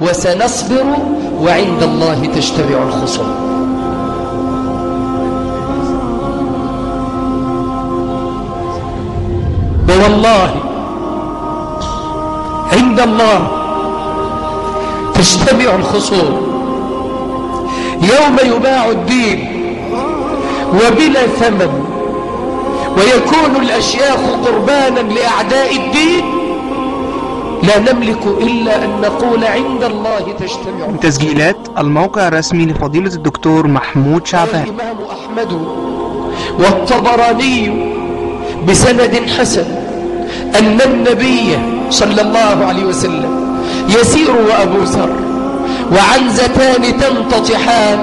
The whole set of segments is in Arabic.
وسنصبر وعند الله تجتمع الخصوم. والله عند الله تجتمع الخصوم. يوم يباع الدين وبلا ثمن ويكون الأشياخ قربانا لأعداء الدين لا نملك إلا أن نقول عند الله تجتمع. تسجيلات الموقع الرسمي لفضيلة الدكتور محمود شعبان. الإمام أحمد والطبراني بسند حسن أن النبي صلى الله عليه وسلم يسير وأبو ذر وعنزتان تنتطحان.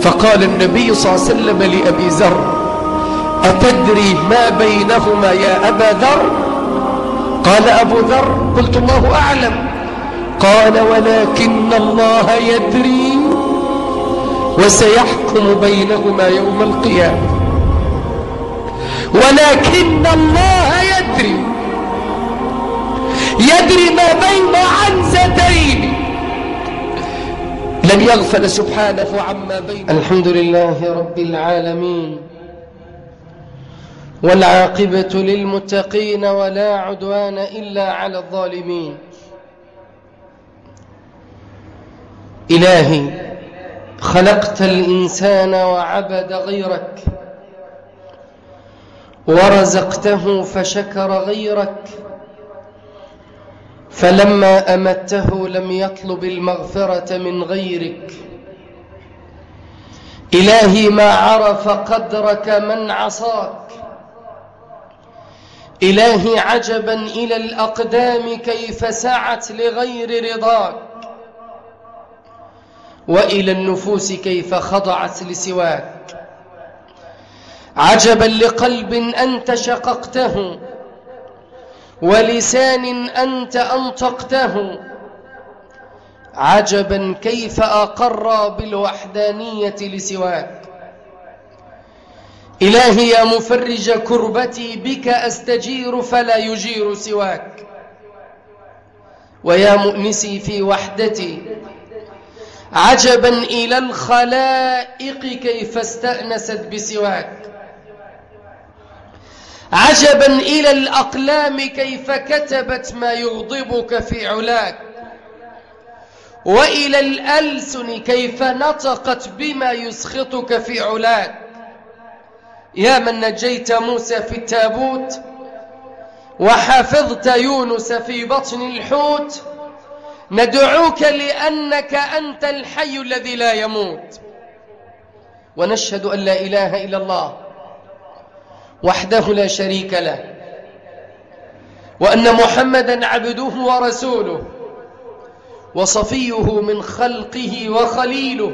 فقال النبي صلى الله عليه وسلم لأبي ذر أتدري ما بينهما يا أبا ذر؟ قال أبو ذر قلت الله أعلم. قال ولكن الله يدري وسيحكم بينهما يوم القيامة. ولكن الله يدري. يدري ما بين عنزتين. لن يغفل سبحانه عما بين. الحمد لله رب العالمين. والعاقبة للمتقين ولا عدوان إلا على الظالمين. إلهي خلقت الإنسان وعبد غيرك ورزقته فشكر غيرك فلما أمته لم يطلب المغفرة من غيرك. إلهي ما عرف قدرك من عصاك إلهي عجبا إلى الأقدام كيف سعت لغير رضاك وإلى النفوس كيف خضعت لسواك. عجبا لقلب أنت شققته ولسان أنت أنطقته. عجبا كيف أقر بالوحدانية لسواك. إلهي يا مفرج كربتي بك أستجير فلا يجير سواك. ويا مؤنسي في وحدتي عجبا إلى الخلائق كيف استأنست بسواك. عجبا إلى الأقلام كيف كتبت ما يغضبك في علاك. وإلى الألسن كيف نطقت بما يسخطك في علاك. يا من نجيت موسى في التابوت وحفظت يونس في بطن الحوت ندعوك لأنك أنت الحي الذي لا يموت. ونشهد أن لا إله إلا الله وحده لا شريك له وأن محمدا عبده ورسوله وصفيه من خلقه وخليله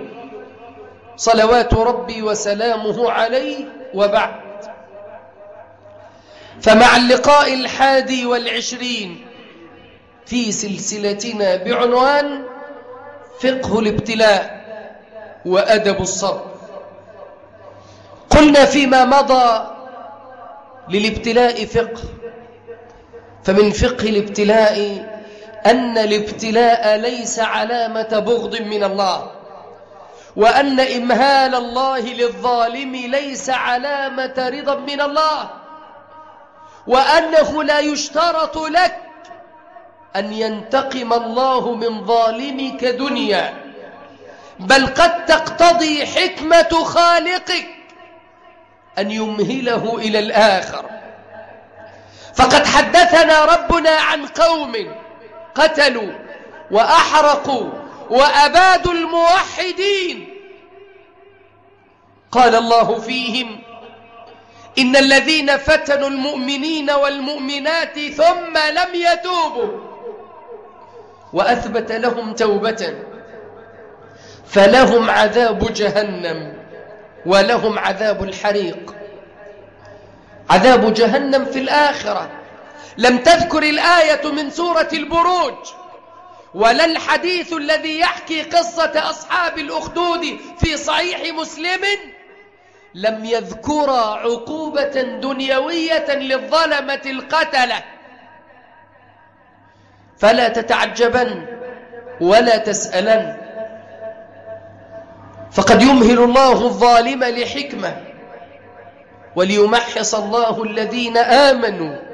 صلوات ربي وسلامه عليه وبعد. فمع اللقاء الحادي والعشرين في سلسلتنا بعنوان فقه الابتلاء وأدب الصبر. قلنا فيما مضى للابتلاء فقه فمن فقه الابتلاء أن الابتلاء ليس علامة بغض من الله. وأن إمهال الله للظالم ليس علامة رضا من الله وأنه لا يشترط لك أن ينتقم الله من ظالمك دنيا بل قد تقتضي حكمة خالقك أن يمهله إلى الآخر. فقد حدثنا ربنا عن قوم قتلوا وأحرقوا وأبادوا الموحدين. قال الله فيهم إن الذين فتنوا المؤمنين والمؤمنات ثم لم يتوبوا وأثبت لهم توبة فلهم عذاب جهنم ولهم عذاب الحريق. عذاب جهنم في الآخرة. لم تذكر الآية من سورة البروج. ولا الحديث الذي يحكي قصة أصحاب الأخدود في صحيح مسلم لم يذكر عقوبة دنيوية للظلمة القتلة. فلا تتعجبن ولا تسألن. فقد يمهل الله الظالم لحكمة وليمحص الله الذين آمنوا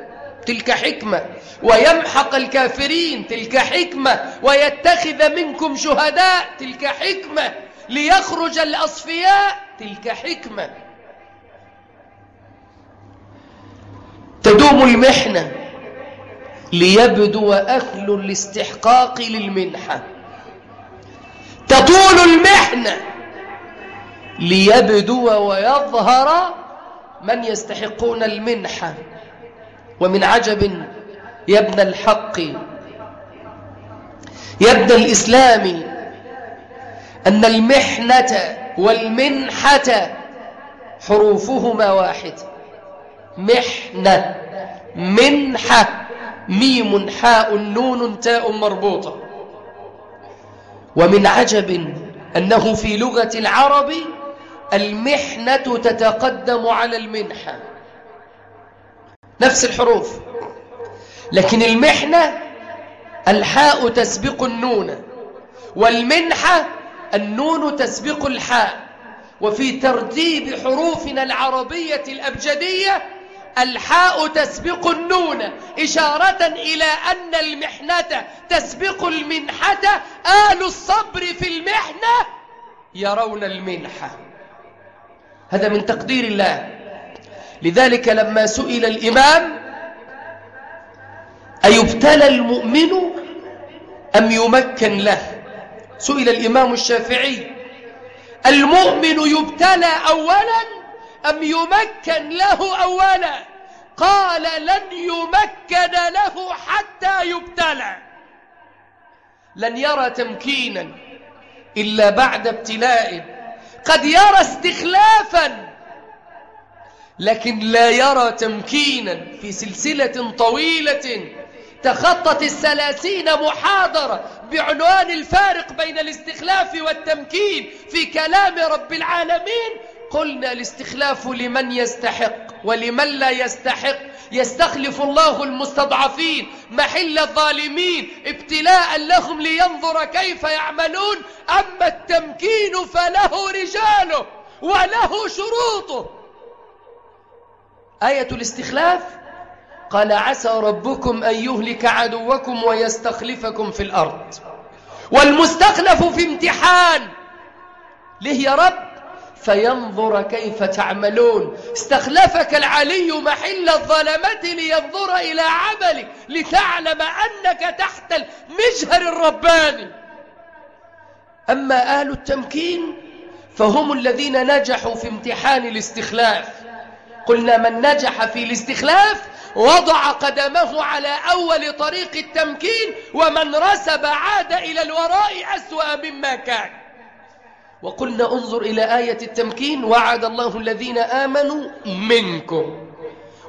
تلك حكمة ويمحق الكافرين تلك حكمة ويتخذ منكم شهداء تلك حكمة ليخرج الأصفياء تلك حكمة. تدوم المحنة ليبدو أهل الاستحقاق للمنحة. تطول المحنة ليبدو ويظهر من يستحقون المنحة. ومن عجب يا ابن الحق يا ابن الإسلام أن المحنة والمنحة حروفهما واحد. محنة منحة ميم حاء نون تاء مربوطة. ومن عجب أنه في لغة العرب المحنة تتقدم على المنحة. نفس الحروف. لكن المحنة الحاء تسبق النون والمنحة النون تسبق الحاء. وفي ترتيب حروفنا العربية الأبجدية الحاء تسبق النون إشارة إلى أن المحنة تسبق المنحة. آل الصبر في المحنة يرون المنحة. هذا من تقدير الله. لذلك لما سئل الإمام أيبتلى المؤمن أم يمكن له؟ سئل الإمام الشافعي. المؤمن يبتلى أولا أم يمكن له أولا؟ قال لن يمكن له حتى يبتلى. لن يرى تمكينا إلا بعد ابتلاء قد يرى استخلافا لكن لا يرى تمكينا في سلسلة طويلة تخطت الثلاثين محاضرة بعنوان الفارق بين الاستخلاف والتمكين في كلام رب العالمين. قلنا الاستخلاف لمن يستحق ولمن لا يستحق. يستخلف الله المستضعفين محل الظالمين ابتلاء لهم لينظر كيف يعملون. أما التمكين فله رجاله وله شروطه. آية الاستخلاف؟ قال عسى ربكم أن يهلك عدوكم ويستخلفكم في الأرض. والمستخلف في امتحان. ليه يا رب؟ فينظر كيف تعملون. استخلفك العلي محل الظلمة لينظر إلى عملك لتعلم أنك تحت المجهر الرباني. أما أهل التمكين فهم الذين نجحوا في امتحان الاستخلاف. قلنا من نجح في الاستخلاف وضع قدمه على أول طريق التمكين ومن رسب عاد إلى الوراء أسوأ مما كان. وقلنا انظر إلى آية التمكين وعد الله الذين آمنوا منكم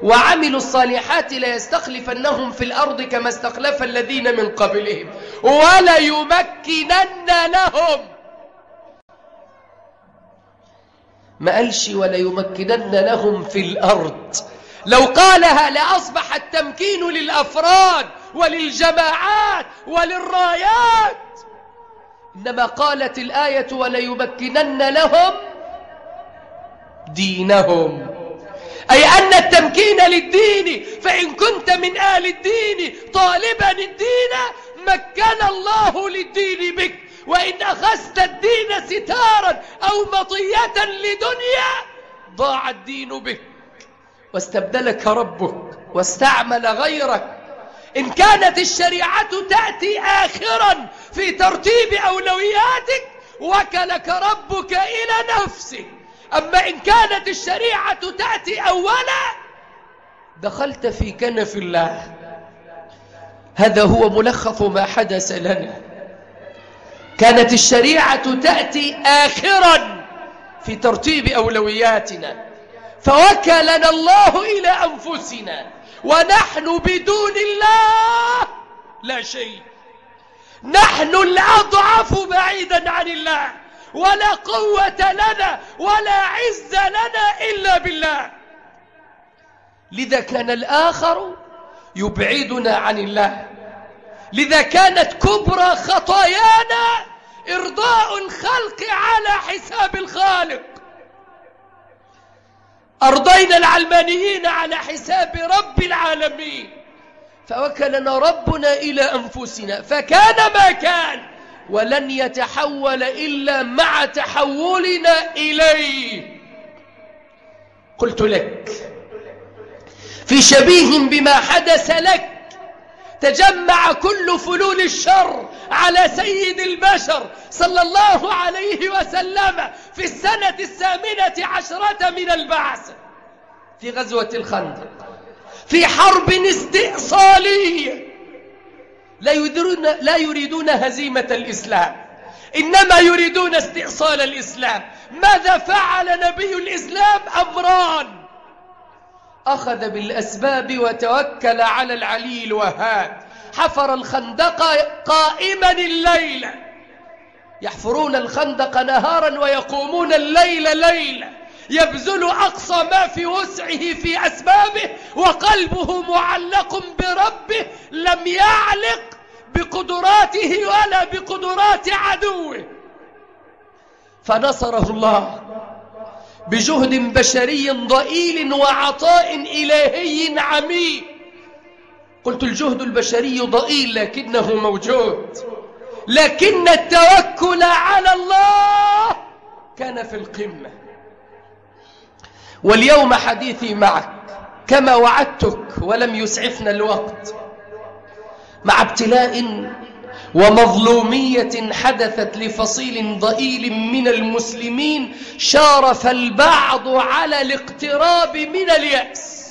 وعملوا الصالحات ليستخلفنهم في الأرض كما استخلف الذين من قبلهم وليمكنن لهم. ما قالش وليمكنن لهم في الأرض. لو قالها لأصبح التمكين للأفراد وللجماعات وللرايات. إنما قالت الآية وليمكنن لهم دينهم. أي أن التمكين للدين فإن كنت من آل الدين طالبا الدين مكن الله للدين بك. وإن أخذت الدين ستارا أو مطية لدنيا ضاع الدين بك واستبدلك ربك واستعمل غيرك. إن كانت الشريعة تأتي آخرا في ترتيب أولوياتك وكلك ربك إلى نفسك أما إن كانت الشريعة تأتي أولا دخلت في كنف الله. هذا هو ملخص ما حدث لنا. كانت الشريعة تأتي آخرا في ترتيب أولوياتنا. فوكلنا الله إلى أنفسنا ونحن بدون الله لا شيء. نحن الأضعف بعيدا عن الله ولا قوة لنا ولا عز لنا إلا بالله. لذا كان الآخر يبعدنا عن الله. لذا كانت كبرى خطايانا إرضاء الخلق على حساب الخالق. أرضينا العلمانيين على حساب رب العالمين. فوكلنا ربنا إلى أنفسنا فكان ما كان ولن يتحول إلا مع تحولنا إليه. قلت لك في شبيه بما حدث لك تجمع كل فلول الشر على سيد البشر صلى الله عليه وسلم في السنة الثامنة عشرة من البعث. في غزوة الخندق في حرب استئصالية لا يريدون, لا يريدون هزيمة الإسلام. إنما يريدون استئصال الإسلام. ماذا فعل نبي الإسلام؟ أمران. أخذ بالأسباب وتوكل على العلي الوهاب. حفر الخندق قائما الليل. يحفرون الخندق نهارا ويقومون الليل ليلا يبذل أقصى ما في وسعه في أسبابه وقلبه معلق بربه لم يعلق بقدراته ولا بقدرات عدوه. فنصره الله بجهد بشري ضئيل وعطاء إلهي عميق. قلت الجهد البشري ضئيل لكنه موجود. لكن التوكل على الله كان في القمة. واليوم حديثي معك كما وعدتك ولم يسعفنا الوقت مع ابتلاء ومظلومية حدثت لفصيل ضئيل من المسلمين شارف البعض على الاقتراب من اليأس.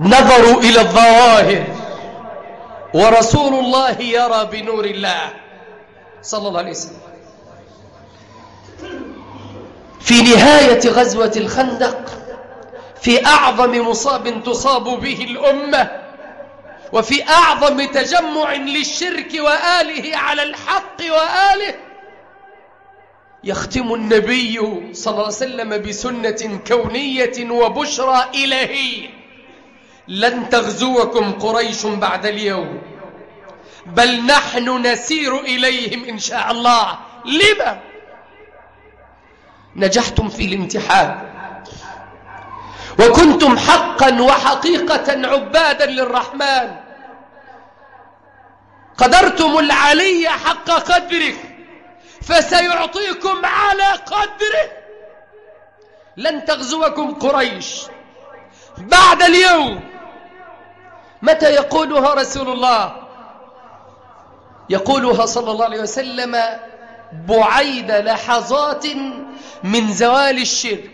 نظروا إلى الظواهر. ورسول الله يرى بنور الله. صلى الله عليه وسلم. في نهاية غزوة الخندق في أعظم مصاب تصاب به الأمة وفي أعظم تجمع للشرك وآله على الحق وآله يختم النبي صلى الله عليه وسلم بسنة كونية وبشرى إلهية. لن تغزوكم قريش بعد اليوم. بل نحن نسير إليهم إن شاء الله. لما؟ نجحتم في الامتحان. وكنتم حقا وحقيقة عبادا للرحمن. قدرتم العلي حق قدره فسيعطيكم على قدره. لن تغزوكم قريش. بعد اليوم متى يقولها رسول الله؟ يقولها صلى الله عليه وسلم بعيد لحظات من زوال الشرك.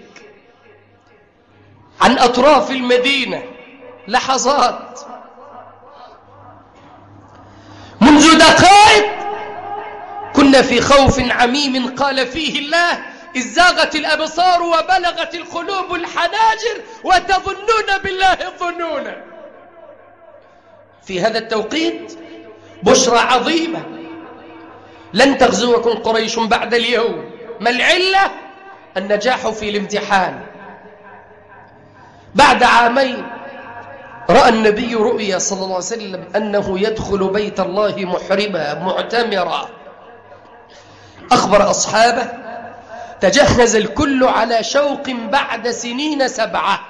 عن أطراف المدينة لحظات. منذ دقائق كنا في خوف عميم قال فيه الله إذ زاغت الأبصار وبلغت القلوب الحناجر وتظنون بالله الظنون. في هذا التوقيت بشرى عظيمة. لن تغزوكم قريش بعد اليوم. ما العلة؟ النجاح في الامتحان. بعد عامين رأى النبي رؤيا صلى الله عليه وسلم أنه يدخل بيت الله محرما معتمرا. أخبر أصحابه تجهز الكل على شوق بعد سنين سبعة.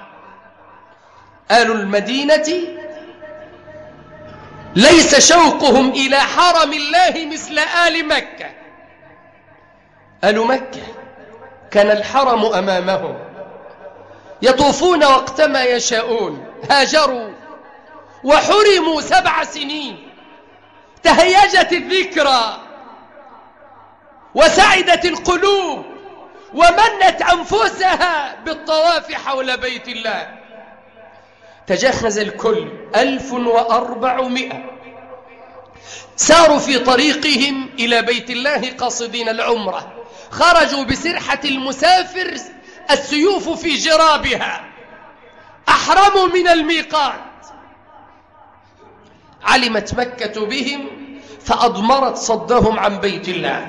آل المدينة ليس شوقهم إلى حرم الله مثل آل مكة. آل مكة كان الحرم أمامهم. يطوفون وقتما يشاءون. هاجروا وحرموا سبع سنين. تهيجت الذكرى وسعدت القلوب ومنت أنفسها بالطواف حول بيت الله. تجهز الكل. ألف وأربعمائة. ساروا في طريقهم إلى بيت الله قاصدين العمرة. خرجوا بسرحة المسافر السيوف في جرابها. أحرموا من الميقات. علمت مكة بهم فأضمرت صدهم عن بيت الله.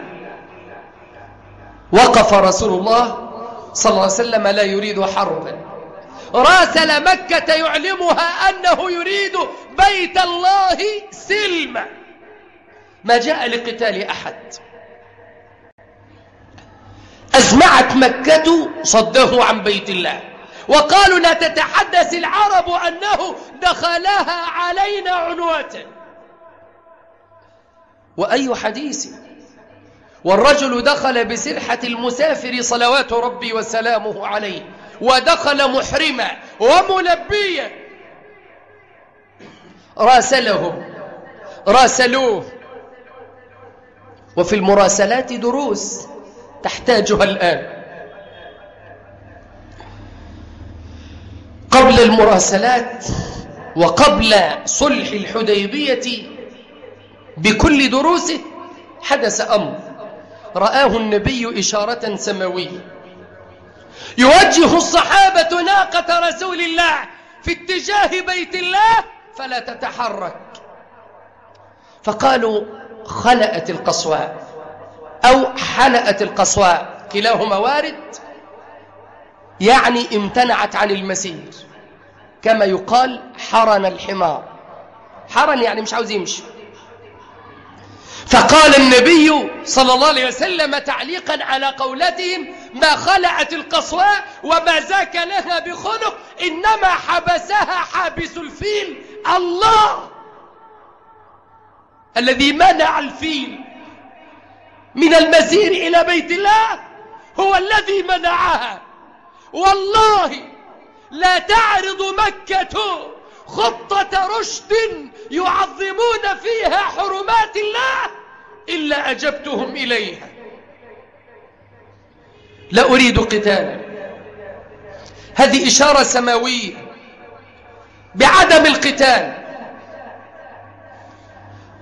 وقف رسول الله صلى الله عليه وسلم لا يريد حربا راسل مكة يعلمها أنه يريد بيت الله سلما ما جاء لقتال أحد. أزمعت مكة صده عن بيت الله. وقالوا لا تتحدث العرب أنه دخلها علينا عنوة. وأي حديث؟ والرجل دخل بسرحة المسافر صلوات ربي وسلامه عليه. ودخل محرما وملبيا. راسلهم. راسلوه. وفي المراسلات دروس تحتاجها الآن. قبل المراسلات وقبل صلح الحديبية بكل دروسه حدث أمر. رآه النبي إشارة سماوية. يوجه الصحابة ناقة رسول الله في اتجاه بيت الله فلا تتحرك. فقالوا خلأت القصواء أو حلأت القصواء كلاهما وارد. يعني امتنعت عن المسير. كما يقال حرن الحمار. حرن يعني مش عاوز يمشي. فقال النبي صلى الله عليه وسلم تعليقا على قولتهم ما خلعت القصواء وما زاك لها بخلق إنما حبسها حابس الفيل الله! الذي منع الفيل من المسير إلى بيت الله هو الذي منعها. والله لا تعرض مكة خطة رشد يعظمون فيها حرمات الله إلا أجبتهم إليها. لا أريد قتالا. هذه إشارة سماوية بعدم القتال.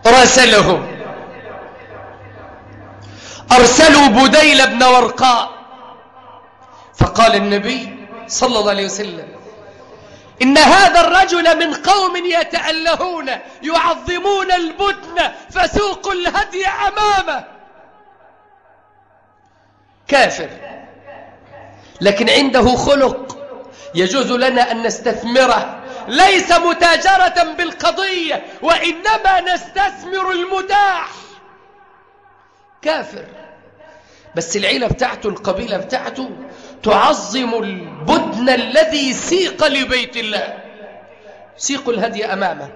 راسلهم. أرسلوا بديل بن ورقاء. فقال النبي صلى الله عليه وسلم إن هذا الرجل من قوم يتألهون يعظمون البدن فسوقوا الهدي أمامه. كافر. لكن عنده خلق. يجوز لنا أن نستثمره. ليس متاجرة بالقضية وإنما نستثمر المتاح. كافر. بس العيلة بتاعته القبيلة بتاعته تعظم البدن الذي سيق لبيت الله. سيق الهدي أمامه.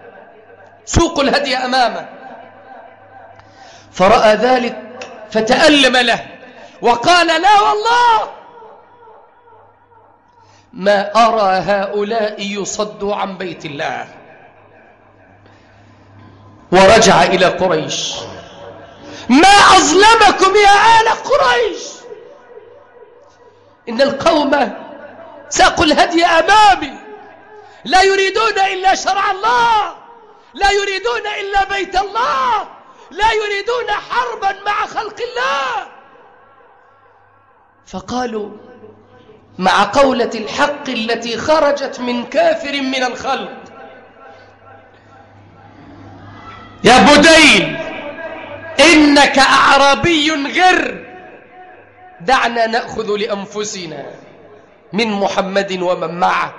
سوق الهدي أمامه. فرأى ذلك فتألم له وقال لا والله ما أرى هؤلاء يصدوا عن بيت الله. ورجع إلى قريش. ما أظلمكم يا آل قريش. إن القوم ساقوا الهدي أمامي. لا يريدون إلا شرع الله. لا يريدون إلا بيت الله. لا يريدون حربا مع خلق الله. فقالوا مع قولة الحق التي خرجت من كافر من الخلق. يا بديل إنك أعرابي غر. دعنا نأخذ لأنفسنا من محمد ومن معه.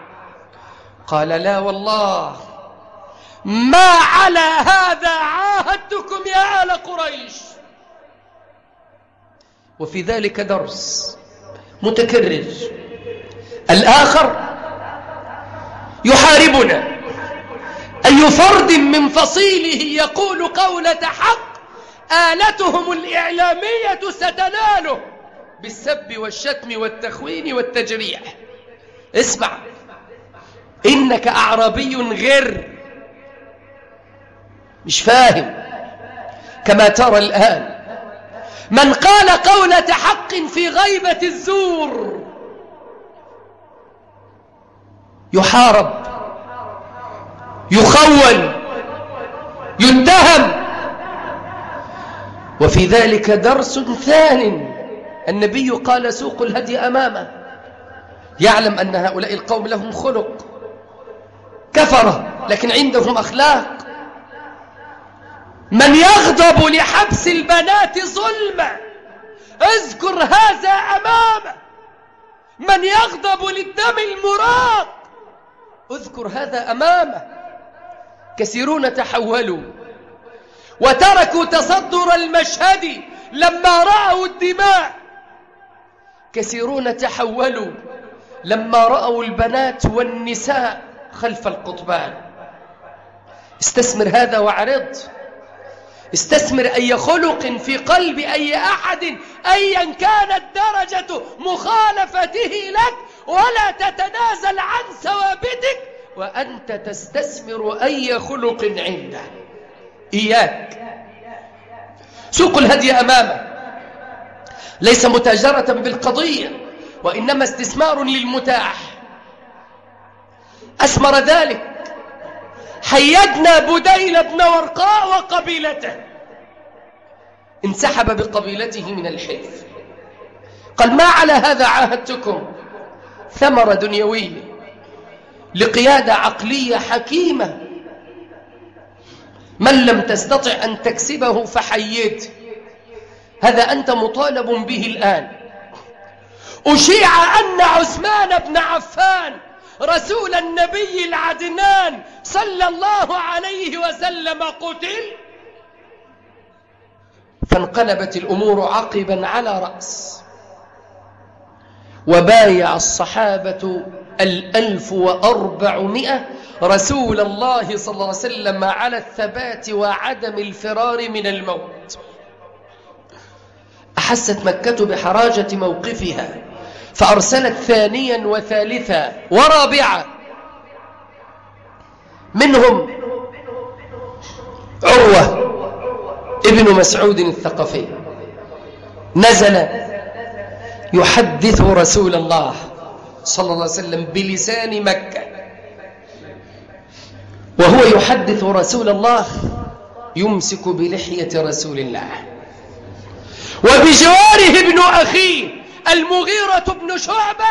قال لا والله ما على هذا عاهدتكم يا آل قريش. وفي ذلك درس متكرر. الآخر يحاربنا. أي فرد من فصيله يقول قولة حق آلتهم الإعلامية ستناله بالسب والشتم والتخوين والتجريح. اسمع إنك أعرابي غير. مش فاهم. كما ترى الآن من قال قولة حق في غيبة الزور يحارب يخول يتهم. وفي ذلك درس ثان. النبي قال سوق الهدي أمامه. يعلم أن هؤلاء القوم لهم خلق. كفرة لكن عندهم أخلاق. من يغضب لحبس البنات ظلما اذكر هذا أمامه. من يغضب للدم المراق اذكر هذا أمامه. كثيرون تحولوا وتركوا تصدر المشهد لما رأوا الدماء. كثيرون تحولوا لما رأوا البنات والنساء خلف القضبان استثمر هذا وأعرض. استثمر أي خلق في قلب أي أحد أيا كانت درجة مخالفته لك ولا تتنازل عن ثوابتك وأنت تستثمر أي خلق عنده إياك. سوق الهدي أمامه ليس متاجرة بالقضية وإنما استثمار للمتاح. أسمر ذلك. حيدنا بديل بن ورقاء وقبيلته. انسحب بقبيلته من الحلف. قال ما على هذا عاهدتكم ثمرة دنيوية لقيادة عقلية حكيمة. من لم تستطع أن تكسبه فحييت. هذا أنت مطالب به الآن. أشيع أن عثمان بن عفان رسول النبي العدنان صلى الله عليه وسلم قتل. فانقلبت الأمور عقبا على رأس. وبايع الصحابة الألف وأربعمائة رسول الله صلى الله عليه وسلم على الثبات وعدم الفرار من الموت. أحست مكة بحراجة موقفها فأرسلت ثانيا وثالثا ورابعا. منهم عروة ابن مسعود الثقفي. نزل يحدث رسول الله صلى الله عليه وسلم بلسان مكة. وهو يحدث رسول الله يمسك بلحية رسول الله. وبجواره ابن أخيه المغيرة بن شعبة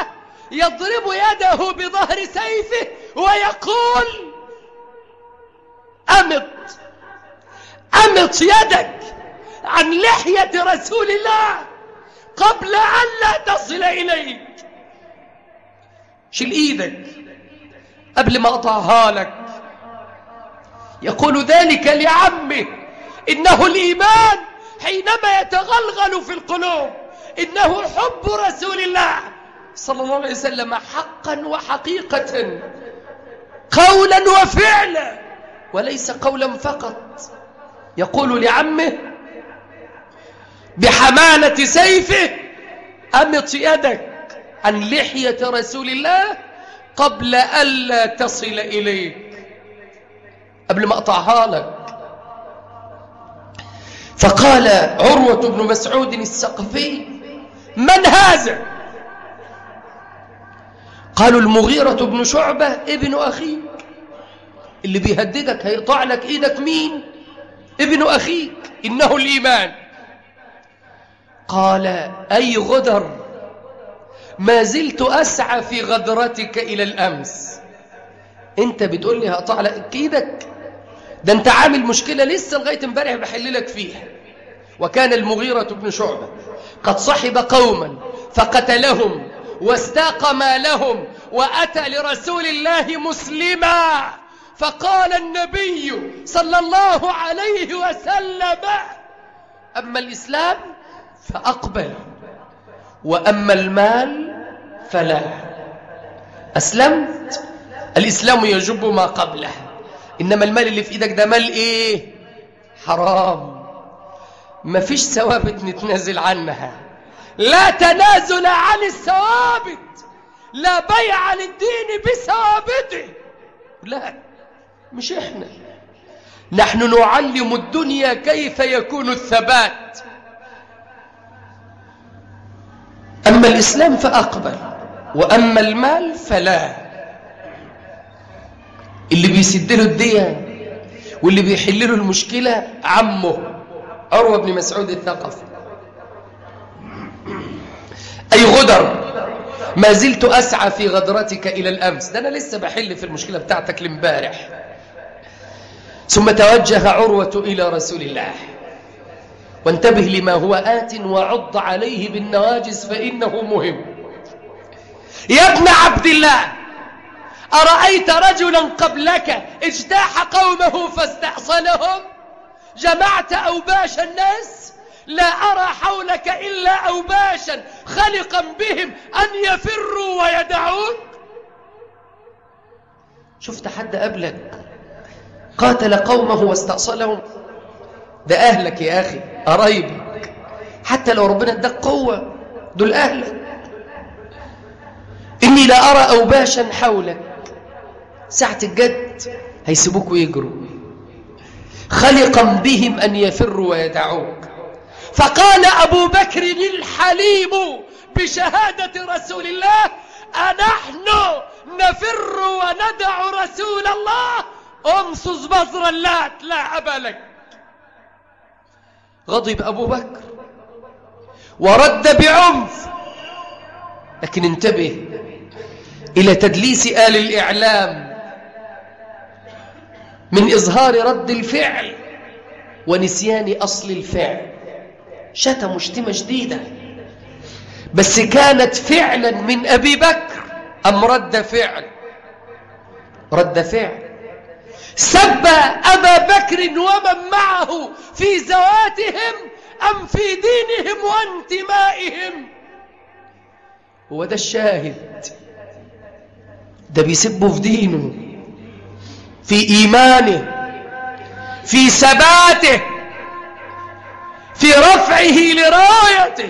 يضرب يده بظهر سيفه ويقول أمط أمط يدك عن لحية رسول الله. قبل أن لا تصل إليك شيل إيدك. قبل ما أطعها لك. يقول ذلك لعمه. إنه الإيمان حينما يتغلغل في القلوب. إنه حب رسول الله. صلى الله عليه وسلم حقا وحقيقة. قولا وفعلا. وليس قولا فقط. يقول لعمه بحمالة سيفه. أمط يدك عن لحية رسول الله قبل ألا تصل إليك. قبل ما أقطعها لك. فقال عروة بن مسعود السقفي من هذا؟ قالوا المغيرة بن شعبة ابن أخيك اللي بيهددك هيقطع لك إيدك مين؟ ابن أخيك. إنه الإيمان. قال أي غدر ما زلت أسعى في غدرتك إلى الأمس. أنت بتقول لي هقطع لك إيدك؟ ده أنت عامل مشكلة لسه لغاية امبارح بحل لك فيها. وكان المغيرة بن شعبة قد صحب قوما فقتلهم واستاق مالهم وأتى لرسول الله مسلما. فقال النبي صلى الله عليه وسلم أما الإسلام فأقبل. وأما المال فلا. أسلمت. الإسلام يجب ما قبله. إنما المال اللي في إيدك ده مال إيه؟ حرام. ما فيش ثوابت نتنازل عنها. لا تنازل عن الثوابت. لا بيع للدين بثوابته. لا. مش إحنا. نحن نعلم الدنيا كيف يكون الثبات. أما الإسلام فأقبل وأما المال فلا. اللي بيسد له الدين واللي بيحل له المشكلة عمه عروة بن مسعود الثقفي أي غدر ما زلت أسعى في غدرتك إلى الأمس. ده أنا لسه بحل في المشكلة بتاعتك لامبارح. ثم توجه عروة إلى رسول الله. وانتبه لما هو آت وعض عليه بالنواجز فإنه مهم. يا ابن عبد الله أرأيت رجلا قبلك اجتاح قومه فاستأصلهم جمعت أوباش الناس؟ لا أرى حولك إلا أوباشا خلقا بهم أن يفروا ويدعوك. شفت حد قبلك قاتل قومه واستأصلهم ده أهلك يا أخي. قرايبك. حتى لو ربنا اداك قوة دول أهلك. إني لا أرى أوباشا حولك. ساعة الجد هيسيبوك ويجروا. خلقا بهم أن يفروا ويدعوك. فقال أبو بكر الحليم بشهادة رسول الله أنحن نفر وندع رسول الله. أمصص بصر اللات لا أبا لك غضب أبو بكر ورد بعنف. لكن انتبه إلى تدليس آل الإعلام من إظهار رد الفعل ونسيان أصل الفعل. شتم شتمة جديدة. بس كانت فعلا من أبي بكر أم رد فعل؟ رد فعل. سب أبا بكر ومن معه في زواتهم أم في دينهم وانتمائهم. هو ده الشاهد. ده بيسبه في دينه في إيمانه في ثباته في رفعه لرايته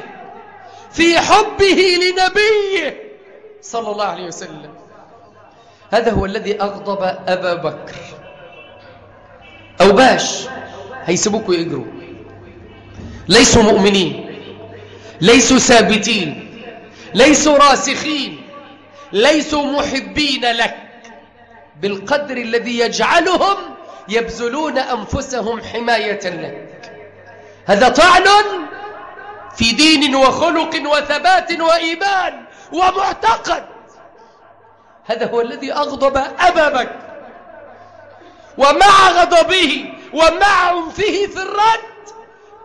في حبه لنبيه صلى الله عليه وسلم. هذا هو الذي أغضب أبا بكر. أو باش هيسيبوك ويجروا ليسوا مؤمنين ليسوا ثابتين ليسوا راسخين ليسوا محبين لك. بالقدر الذي يجعلهم يبذلون أنفسهم حماية لك. هذا طعن في دين وخلق وثبات وإيمان ومعتقد. هذا هو الذي أغضب أبا بكر ومع غضبه ومع عنفه في الرد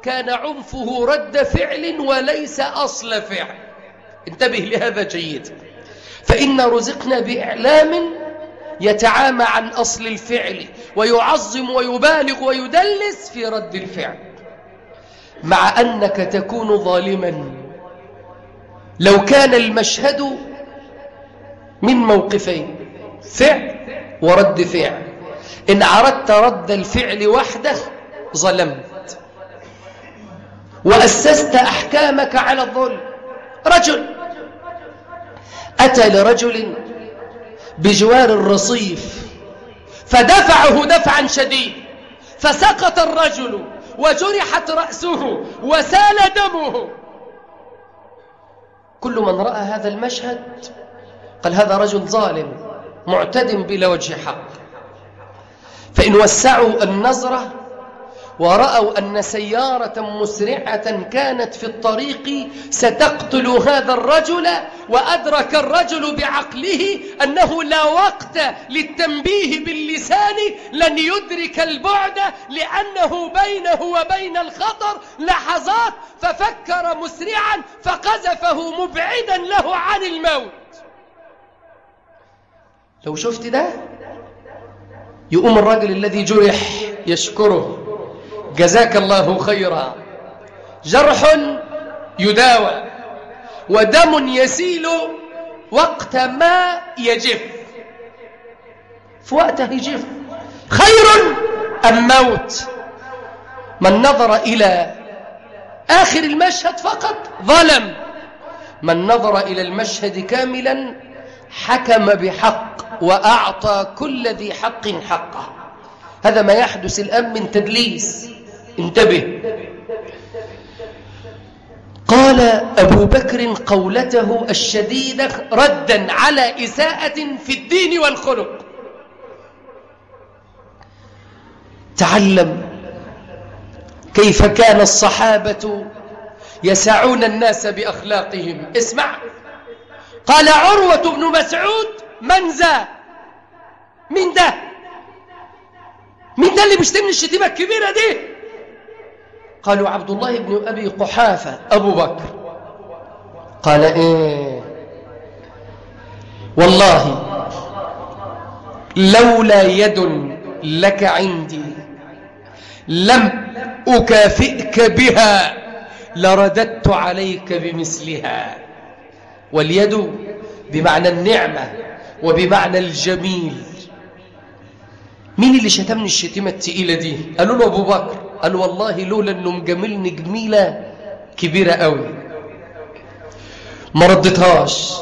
كان عنفه رد فعل وليس أصل فعل. انتبه لهذا جيد. فإن رزقنا بإعلام يتعامى عن أصل الفعل ويعظم ويبالغ ويدلس في رد الفعل. مع أنك تكون ظالما. لو كان المشهد من موقفين فعل ورد فعل. إن عردت رد الفعل وحده ظلمت. وأسست أحكامك على الظلم. رجل. أتى لرجل بجوار الرصيف فدفعه دفعا شديد فسقط الرجل وجرحت رأسه وسال دمه. كل من رأى هذا المشهد قال هذا رجل ظالم معتد بلا وجه حق. فإن وسعوا النظرة ورأوا أن سيارة مسرعة كانت في الطريق ستقتل هذا الرجل وأدرك الرجل بعقله أنه لا وقت للتنبيه باللسان لن يدرك البعد لأنه بينه وبين الخطر لحظات ففكر مسرعا فقذفه مبعدا له عن الموت. لو شفت ده يقوم الرجل الذي جرح يشكره. جزاك الله خيرا. جرح يداوى ودم يسيل وقت ما يجف. في وقته يجف. خير أم موت؟ من نظر إلى آخر المشهد فقط ظلم. من نظر إلى المشهد كاملا حكم بحق وأعطى كل ذي حق حقه. هذا ما يحدث الآن من تدليس. انتبه. قال أبو بكر قولته الشديدة ردا على إساءة في الدين والخلق. تعلم كيف كان الصحابة يسعون الناس بأخلاقهم. اسمع. قال عروة بن مسعود من ذا؟ من ده؟ من ده اللي بيشتمني الشتيمة الكبيرة دي؟ قالوا عبد الله بن أبي قحافة أبو بكر. قال إيه؟ والله لولا يد لك عندي لم أكافئك بها لرددت عليك بمثلها. واليد بمعنى النعمة وبمعنى الجميل. مين اللي شتمني الشتيمة التقيلة دي؟ قالوا له أبو بكر. قال والله لولا أنه مجملني جميلة كبيرة قوي. ما ردتهاش.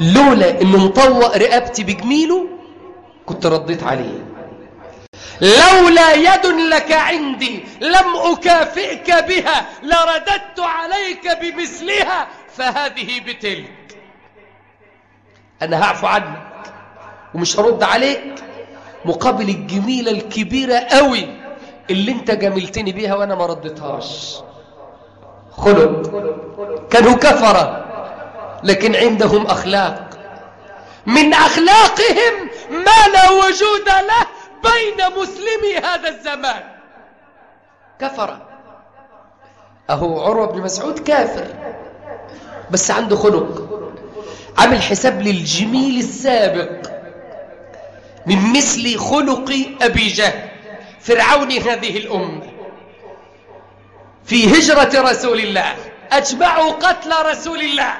لولا أنه مطوق رقبتي بجميله كنت رديت عليه. لولا يد لك عندي لم أكافئك بها لرددت عليك بمثلها فهذه بتلك. أنا هعفو عنك ومش هرد عليك مقابل الجميلة الكبيرة قوي اللي انت جملتني بيها وأنا ما ردتهاش. خلق. كانوا كفرة لكن عندهم أخلاق. من أخلاقهم ما لا وجود له بين مسلمي هذا الزمان. كفر أهو عروة بن مسعود كافر. بس عنده خلق عامل حساب للجميل السابق. من مثل خلق أبي جهل فرعون هذه الأمة. في هجرة رسول الله أجمعوا قتل رسول الله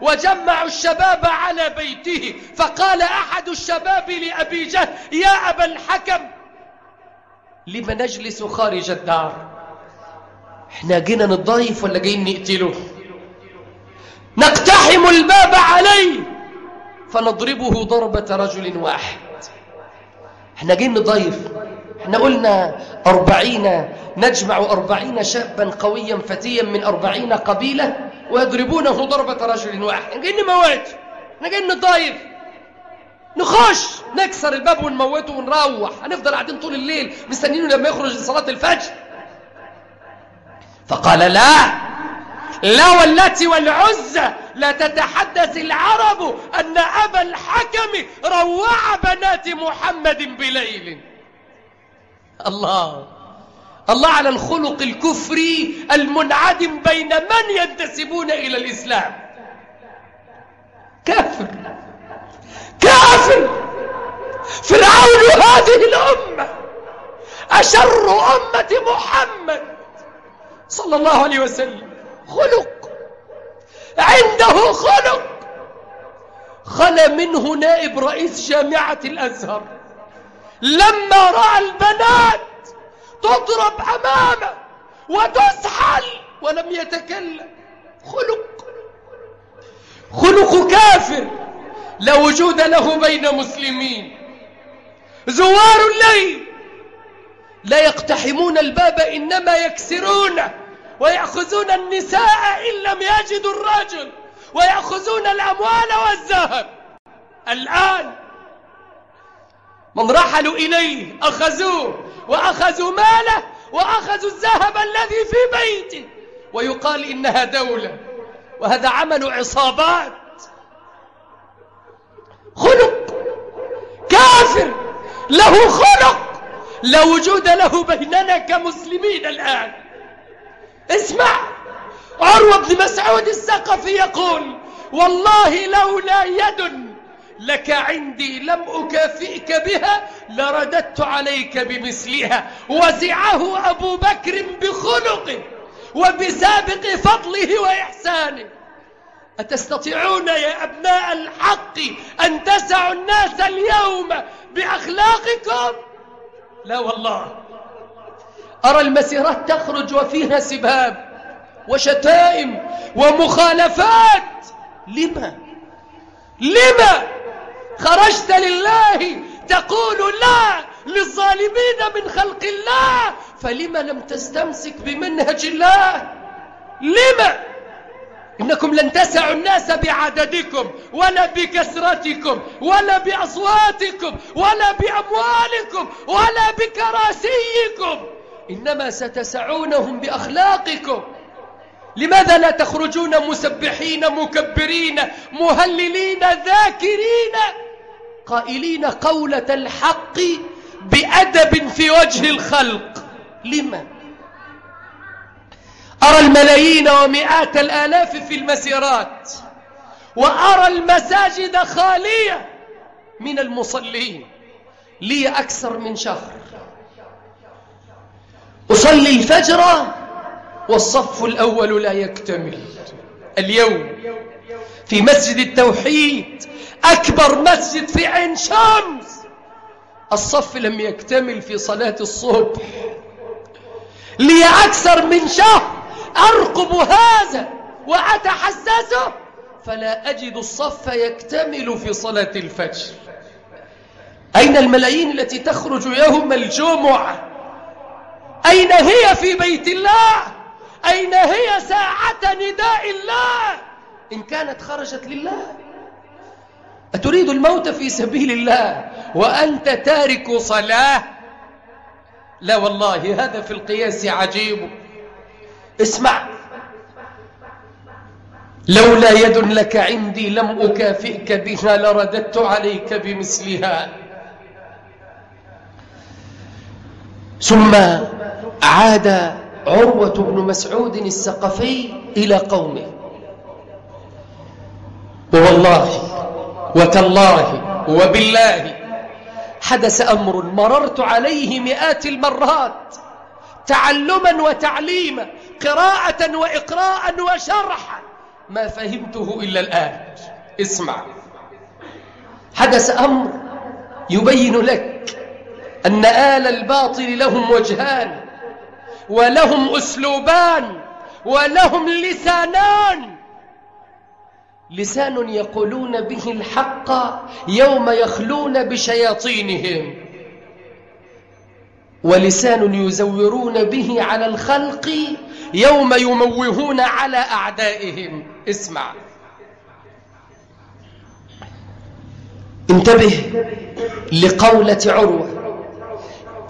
وجمعوا الشباب على بيته. فقال أحد الشباب لأبي جهل يا أبا الحكم لما نجلس خارج الدار؟ إحنا جينا نضايف ولا جايين نقتله؟ نقتحم الباب عليه فنضربه ضربة رجل واحد. إحنا جايين نضيف. إحنا قلنا أربعين نجمع أربعين شابا قويا فتيا من أربعين قبيلة ويضربونه ضربة رجل واحد. إحنا جايين نموت. إحنا جايين نضيف نخش نكسر الباب ونموته ونروح. هنفضل قاعدين طول الليل مستنينه لما يخرج لصلاة الفجر. فقال لا. لا والتي والعزة لا تتحدث العرب أن أبا الحكم روع بنات محمد بليل. الله الله على الخلق الكفري المنعدم بين من ينتسبون إلى الإسلام. كافر. كافر. فرعون هذه الأمة أشر أمة محمد صلى الله عليه وسلم. خلق. عنده خلق. خلى منه نائب رئيس جامعة الأزهر. لما رأى البنات تضرب أمامه وتسحل ولم يتكلم. خلق. خلق كافر. لا وجود له بين مسلمين. زوار الليل. لا يقتحمون الباب إنما يكسرونه. ويأخذون النساء إن لم يجدوا الرجل ويأخذون الأموال والذهب. الآن من رحلوا إليه أخذوه وأخذوا ماله وأخذوا الذهب الذي في بيته. ويقال إنها دولة وهذا عمل عصابات. خلق كافر له خلق لا وجود له بيننا كمسلمين الآن. اسمع عروة بن مسعود الثقفي يقول والله لولا يد لك عندي لم أكافئك بها لرددت عليك بمثلها. وزعه أبو بكر بخلقه وبسابق فضله وإحسانه. أتستطيعون يا أبناء الحق أن تسعوا الناس اليوم بأخلاقكم؟ لا والله. أرى المسيرات تخرج وفيها سباب وشتائم ومخالفات. لما؟ لما خرجت لله تقول لا للظالمين من خلق الله؟ فلما لم تستمسك بمنهج الله؟ لما؟ إنكم لن تسعوا الناس بعددكم ولا بكثرتكم ولا بأصواتكم ولا بأموالكم ولا بكراسيكم. إنما ستسعونهم بأخلاقكم. لماذا لا تخرجون مسبحين مكبرين مهللين ذاكرين قائلين قولة الحق بأدب في وجه الخلق؟ لما أرى الملايين ومئات الآلاف في المسيرات وأرى المساجد خالية من المصلين. لي أكثر من شهر. أصلي الفجر والصف الأول لا يكتمل. اليوم في مسجد التوحيد أكبر مسجد في عين شمس. الصف لم يكتمل في صلاة الصبح. لي أكثر من شهر أرقب هذا وأتحسسه فلا أجد الصف يكتمل في صلاة الفجر. أين الملايين التي تخرج يوم الجمعة؟ أين هي في بيت الله؟ أين هي ساعة نداء الله؟ إن كانت خرجت لله. أتريد الموت في سبيل الله وأنت تارك صلاة؟ لا والله هذا في القياس عجيب. اسمع. لولا يد لك عندي لم أكافئك بها لرددت عليك بمثلها. ثم عاد عروة بن مسعود السقفي إلى قومه. ووالله وتالله وبالله حدث أمر مررت عليه مئات المرات تعلما وتعليما قراءة وإقراء وشرحا. ما فهمته إلا الآن. اسمع. حدث أمر يبين لك أن آل الباطل لهم وجهان ولهم أسلوبان ولهم لسانان. لسان يقولون به الحق يوم يخلون بشياطينهم ولسان يزورون به على الخلق يوم يموهون على أعدائهم. اسمع. انتبه لقولة عروة.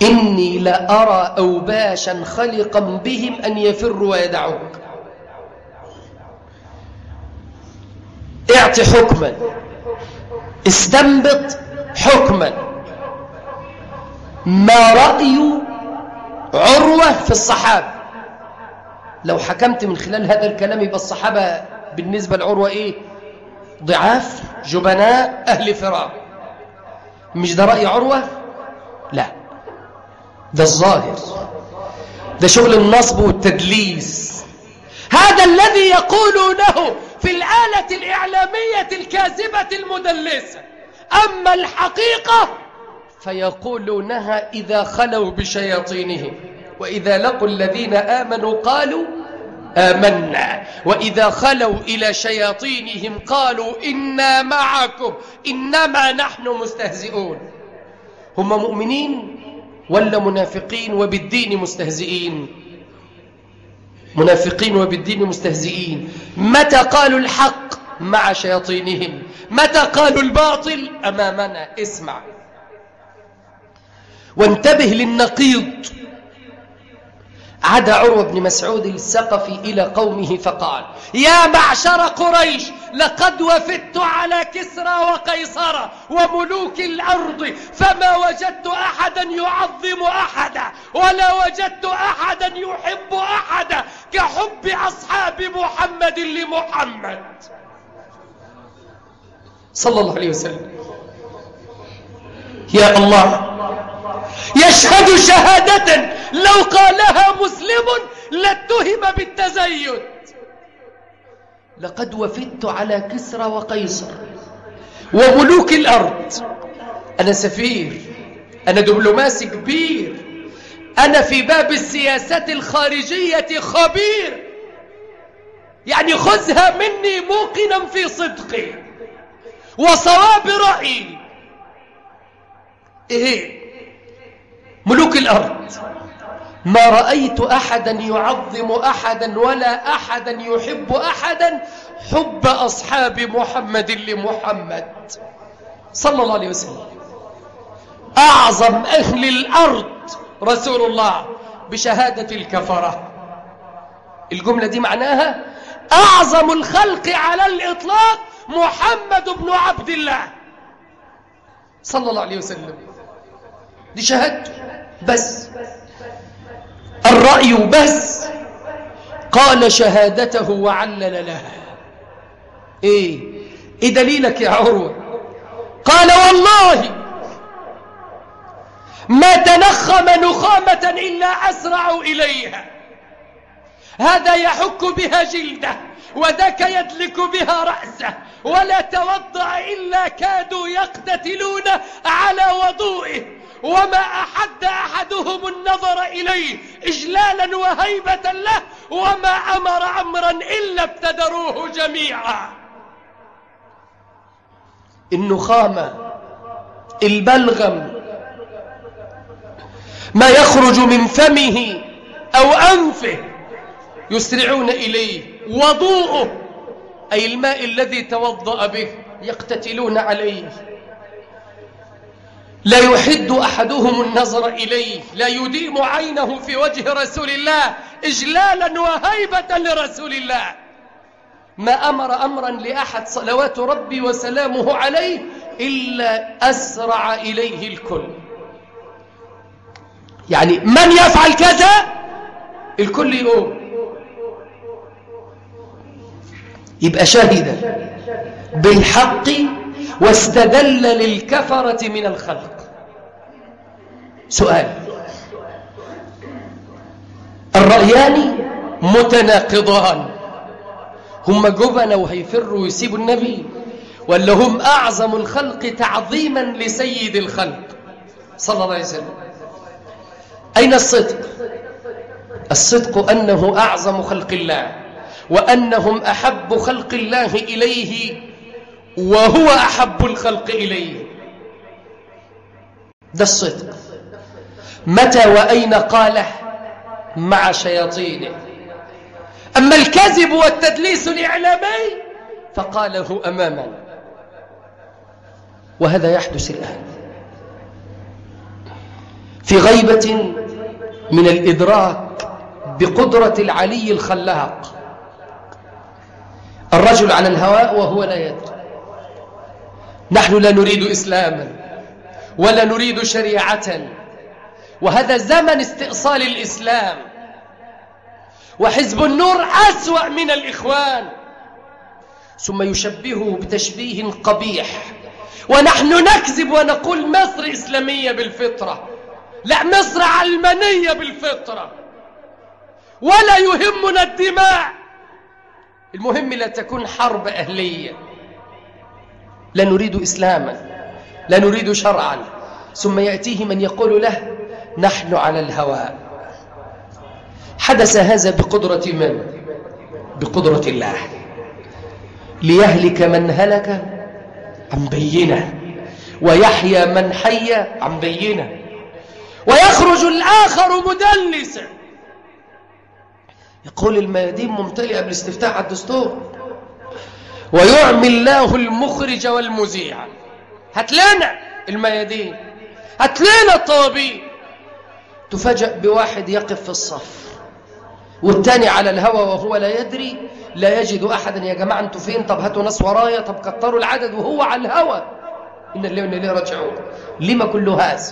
إني لأرى أوباشا خلقا بهم أن يفروا ويدعوك. اعط حكما. استنبط حكما. ما رأي عروة في الصحابة؟ لو حكمت من خلال هذا الكلام يبقى الصحابة بالنسبة لعروة إيه؟ ضعاف جبناء أهل فراغ. مش ده رأي عروة؟ لا. ده الظاهر ده شغل النصب والتدليس. هذا الذي يقولونه في الآلة الإعلامية الكاذبة المدلسة. أما الحقيقة فيقولونها إذا خلوا بشياطينهم. وإذا لقوا الذين آمنوا قالوا آمنا. وإذا خلوا إلى شياطينهم قالوا إنا معكم. إنما نحن مستهزئون. هم مؤمنين؟ ولا منافقين وبالدين مستهزئين. منافقين وبالدين مستهزئين. متى قالوا الحق؟ مع شياطينهم. متى قالوا الباطل؟ أمامنا. اسمع. وانتبه للنقيض. عدا عروة بن مسعود السقفي إلى قومه فقال يا معشر قريش لقد وفدت على كسرى وقيصر وملوك الأرض فما وجدت أحدا يعظم أحدا ولا وجدت أحدا يحب أحدا كحب أصحاب محمد لمحمد. صلى الله عليه وسلم. يا الله يشهد شهادة لو قالها مسلم لاتهم بالتزيد لقد وفدت على كسرى وقيصر وملوك الأرض. أنا سفير أنا دبلوماسي كبير أنا في باب السياسة الخارجية خبير. يعني خذها مني موقنا في صدقي وصواب رأيي. إيه؟ ملوك الأرض. ما رأيت أحدا يعظم أحدا ولا أحدا يحب أحدا حب أصحاب محمد لمحمد. صلى الله عليه وسلم. أعظم أهل الأرض رسول الله بشهادة الكفرة. الجملة دي معناها أعظم الخلق على الإطلاق محمد بن عبد الله. صلى الله عليه وسلم. دي شهادته. بس. الرأي بس. قال شهادته وعلل لها. إيه؟ إيه دليلك يا عروة؟ قال والله ما تنخم نخامة إلا أسرع إليها. هذا يحك بها جلده وذاك يدلك بها رأسه. ولا توضع إلا كادوا يقتتلون على وضوئه. وما أحد أحدهم النظر إليه إجلالا وهيبة له وما أمر أمرا إلا ابتدروه جميعا. النخامة البلغم ما يخرج من فمه أو أنفه يسرعون إليه وضوءه أي الماء الذي توضأ به يقتتلون عليه. لا يحد أحدهم النظر إليه لا يديم عينه في وجه رسول الله إجلالا وهيبة لرسول الله. ما أمر أمرا لأحد صلوات ربي وسلامه عليه إلا أسرع إليه الكل. يعني من يفعل كذا؟ الكل يقوم يبقى شاهدا. بالحق واستدل للكفرة من الخلق. سؤال. الرأيان متناقضان. هم جبنة وهيفروا ويسيبوا النبي ولا هم أعظم الخلق تعظيما لسيد الخلق. صلى الله عليه وسلم. أين الصدق؟ الصدق أنه أعظم خلق الله وأنهم أحب خلق الله إليه وهو أحب الخلق إليه. ده الصدق. متى وأين قاله؟ مع شياطينه. أما الكذب والتدليس الإعلامي فقاله أماما وهذا يحدث الآن. في غيبة من الإدراك بقدرة العلي الخلاق. الرجل على الهواء وهو لا يدري. نحن لا نريد إسلاما ولا نريد شريعة. وهذا زمن استئصال الإسلام. وحزب النور أسوأ من الإخوان. ثم يشبهه بتشبيه قبيح. ونحن نكذب ونقول مصر إسلامية بالفطرة. لا مصر علمانية بالفطرة. ولا يهمنا الدماء. المهم لا تكون حرب أهلية. لا نريد إسلاما. لا نريد شرعا. ثم يأتيه من يقول له نحن على الهواء حدث هذا بقدرة من؟ بقدرة الله. ليهلك من هلك عن بينة؟ ويحيى من حي عن بينة؟ ويخرج الآخر مدلسا يقول الميادين ممتلئة بالاستفتاح على الدستور. ويعمي الله المخرج والمذيع. هات لنا الميادين. هات لنا الطوابين تفاجأ بواحد يقف في الصف والتاني على الهوى وهو لا يدري لا يجد أحدا. يا جماعة أنتوا فين؟ طب هاتوا ناس ورايا طب كتروا العدد وهو على الهوى. إن اللي وإن اللي رجعون لما كل هذا؟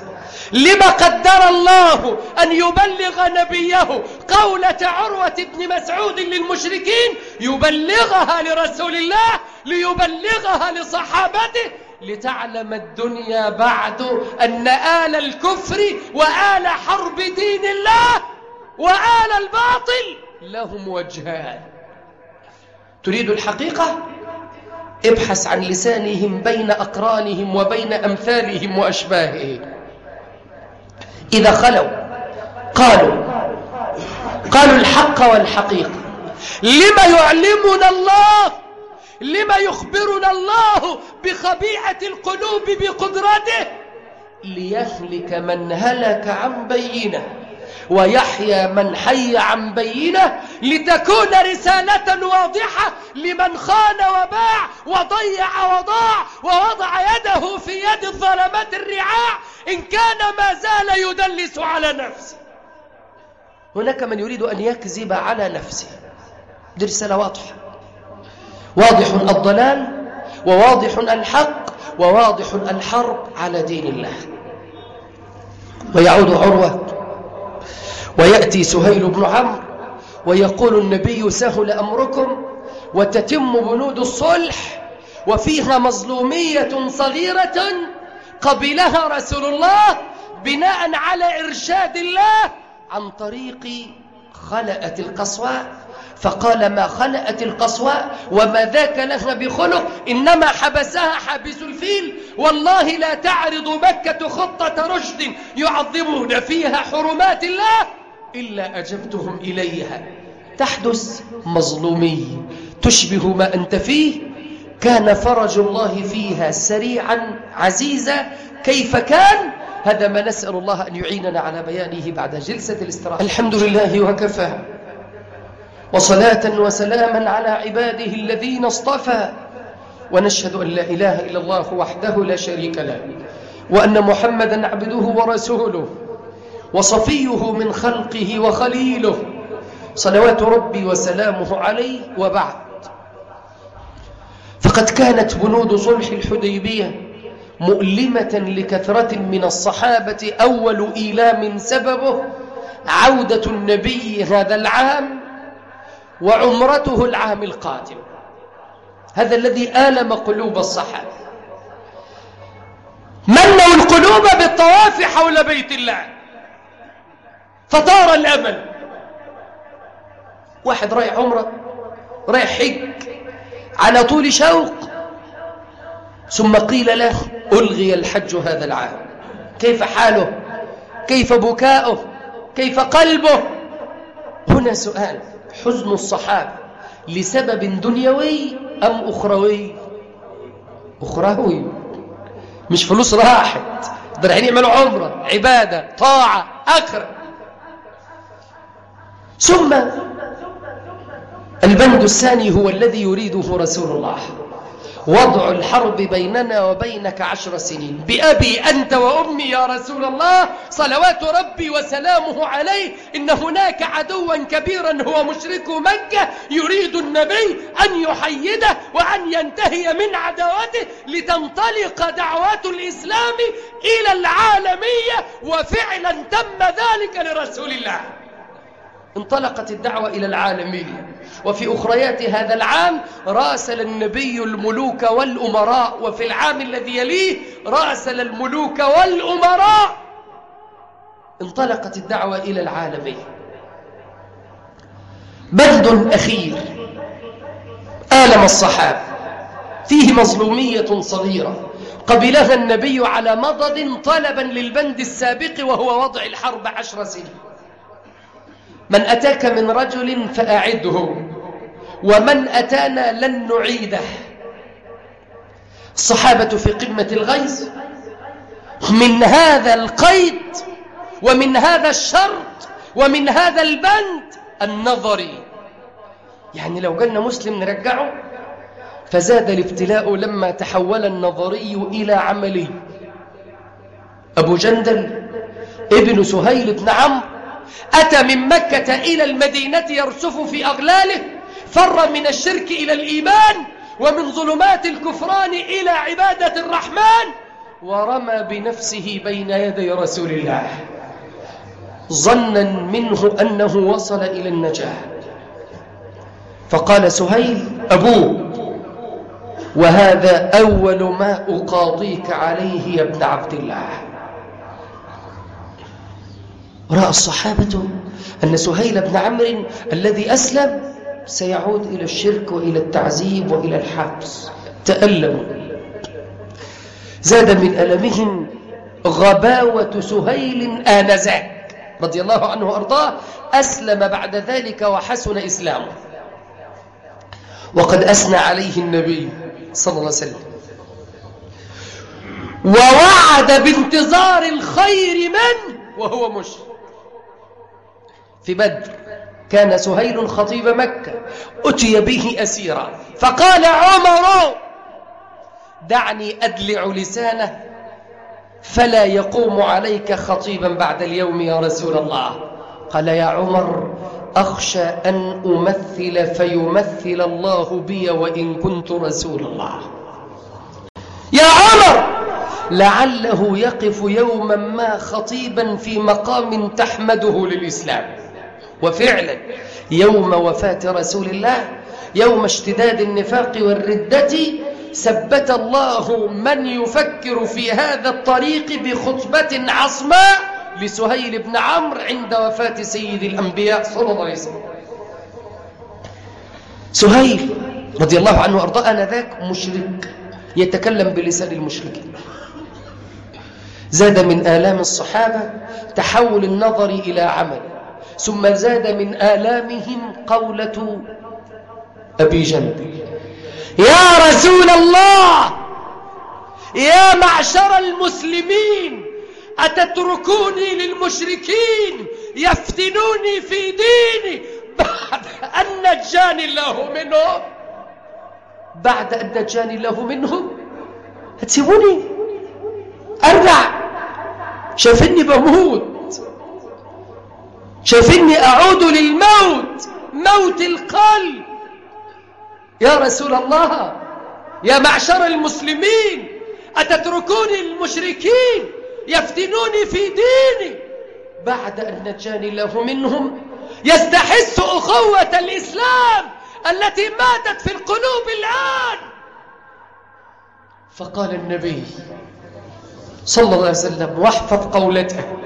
لما قدر الله أن يبلغ نبيه قولة عروة بن مسعود للمشركين يبلغها لرسول الله ليبلغها لصحابته لتعلم الدنيا بعد أن آل الكفر وآل حرب دين الله وآل الباطل لهم وجهان. تريد الحقيقة؟ ابحث عن لسانهم بين أقرانهم وبين أمثالهم وأشباههم. إذا خلوا قالوا قالوا الحق والحقيقة. لما يعلمنا الله؟ لما يخبرنا الله بخبيئة القلوب بقدرته؟ ليهلك من هلك عن بينة ويحيى من حي عن بينة لتكون رسالة واضحة لمن خان وباع وضيع وضاع ووضع يده في يد الظلمات الرعاع إن كان ما زال يدلس على نفسه. هناك من يريد أن يكذب على نفسه. دي رسالة واضحة. واضح الضلال وواضح الحق وواضح الحرب على دين الله. ويعود عروة ويأتي سهيل بن عمرو ويقول النبي سهل أمركم وتتم بنود الصلح وفيها مظلومية صغيرة قبلها رسول الله بناء على إرشاد الله عن طريق خلأة القصواء. فقال ما خلأت القصواء وما ذاك لها بخلق إنما حبسها حابس الفيل والله لا تعرض مكة خطة رشد يعظمون فيها حرمات الله إلا أجبتهم إليها. تحدث مظلومي تشبه ما أنت فيه. كان فرج الله فيها سريعا عزيزا. كيف كان؟ هذا ما نسأل الله أن يعيننا على بيانه بعد جلسة الاستراحة. الحمد لله وكفى. وصلاة وسلاما على عباده الذين اصطفى. ونشهد أن لا إله إلا الله وحده لا شريك له وأن محمدا عبده ورسوله وصفيه من خلقه وخليله. صلوات ربي وسلامه عليه وبعد. فقد كانت بنود صلح الحديبية مؤلمة لكثرة من الصحابة أول إيلام سببه عودة النبي هذا العام وعمرته العام القادم. هذا الذي آلم قلوب الصحابة. منوا القلوب بالطواف حول بيت الله. فطار الأمل. واحد رايح عمرة رايح حج على طول شوق. ثم قيل له ألغي الحج هذا العام. كيف حاله؟ كيف بكاؤه؟ كيف قلبه؟ هنا سؤال. حزن الصحابة لسبب دنيوي أم أخروي؟ أخروي. مش فلوس راحت رايحين يعملوا عمرة عبادة طاعة أكرم ثم البند الثاني هو الذي يريده رسول الله. وضع الحرب بيننا وبينك عشر سنين. بأبي أنت وأمي يا رسول الله صلوات ربي وسلامه عليه. إن هناك عدوا كبيرا هو مشرك مكة يريد النبي أن يحيده وأن ينتهي من عداوته لتنطلق دعوات الإسلام إلى العالمية وفعلا تم ذلك لرسول الله. انطلقت الدعوة إلى العالمية. وفي أخريات هذا العام راسل النبي الملوك والأمراء وفي العام الذي يليه راسل الملوك والأمراء. انطلقت الدعوة إلى العالمية بلد أخير. آلم الصحابة. فيه مظلومية صغيرة. قبلها النبي على مضض طلبا للبند السابق وهو وضع الحرب عشر سنين. من أتاك من رجل فأعده ومن أتانا لن نعيده. الصحابة في قمة الغيظ من هذا القيد ومن هذا الشرط ومن هذا البند النظري. يعني لو قلنا مسلم نرجعه فزاد الابتلاء لما تحول النظري إلى عملي. أبو جندل ابن سهيل بن عمرو أتى من مكة إلى المدينة يرسف في أغلاله فر من الشرك إلى الإيمان ومن ظلمات الكفران إلى عبادة الرحمن ورمى بنفسه بين يدي رسول الله. ظنا منه أنه وصل إلى النجاة. فقال سهيل أبوه وهذا أول ما أقاضيك عليه يا ابن عبد الله. رأى الصحابة أن سهيل بن عمرو الذي أسلم سيعود إلى الشرك وإلى التعذيب وإلى الحبس. تألموا. زاد من ألمهم غباوة سهيل آنذاك رضي الله عنه وأرضاه أسلم بعد ذلك وحسن إسلامه. وقد أثنى عليه النبي صلى الله عليه وسلم. ووعد بانتظار الخير من؟ وهو مشرك. في بدر. كان سهيل خطيب مكة. أتي به أسيرا. فقال عمر دعني أدلع لسانه فلا يقوم عليك خطيبا بعد اليوم يا رسول الله. قال يا عمر أخشى أن أمثل فيمثل الله بي وإن كنت رسول الله. يا عمر لعله يقف يوما ما خطيبا في مقام تحمده للإسلام. وفعلا. يوم وفاة رسول الله يوم اشتداد النفاق والردة ثبت الله من يفكر في هذا الطريق بخطبة عصماء لسهيل بن عمرو عند وفاة سيد الأنبياء صلى الله عليه وسلم. سهيل رضي الله عنه وأرضاه آنذاك مشرك يتكلم بلسان المشركين. زاد من آلام الصحابة تحول النظر إلى عمل. ثم زاد من آلامهم قولة أبي جندل يا رسول الله يا معشر المسلمين أتتركوني للمشركين يفتنوني في ديني بعد أن نجاني الله منهم؟ بعد أن نجاني الله منهم؟ هتسيبوني؟ أرجع. شايفيني بموت. شايفيني أعود للموت موت القلب. يا رسول الله يا معشر المسلمين أتتركوني المشركين يفتنوني في ديني؟ بعد أن نجاني الله منهم يستحس أخوة الإسلام التي ماتت في القلوب الآن. فقال النبي صلى الله عليه وسلم واحفظ قولته.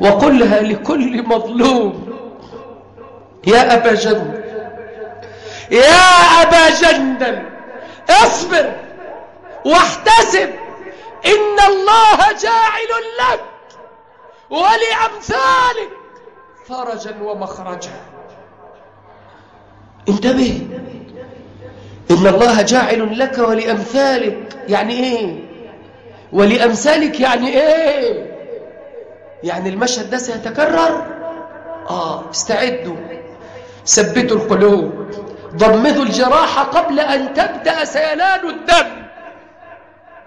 وقلها لكل مظلوم. يا أبا جندل يا أبا جندل اصبر واحتسب. إن الله جاعل لك ولأمثالك فرجا ومخرجا. انتبه. إن الله جاعل لك ولأمثالك. يعني إيه؟ ولأمثالك يعني إيه؟ يعني المشهد ده سيتكرر؟ آه استعدوا. ثبتوا القلوب. ضمدوا الجراح قبل أن تبدأ سيلان الدم.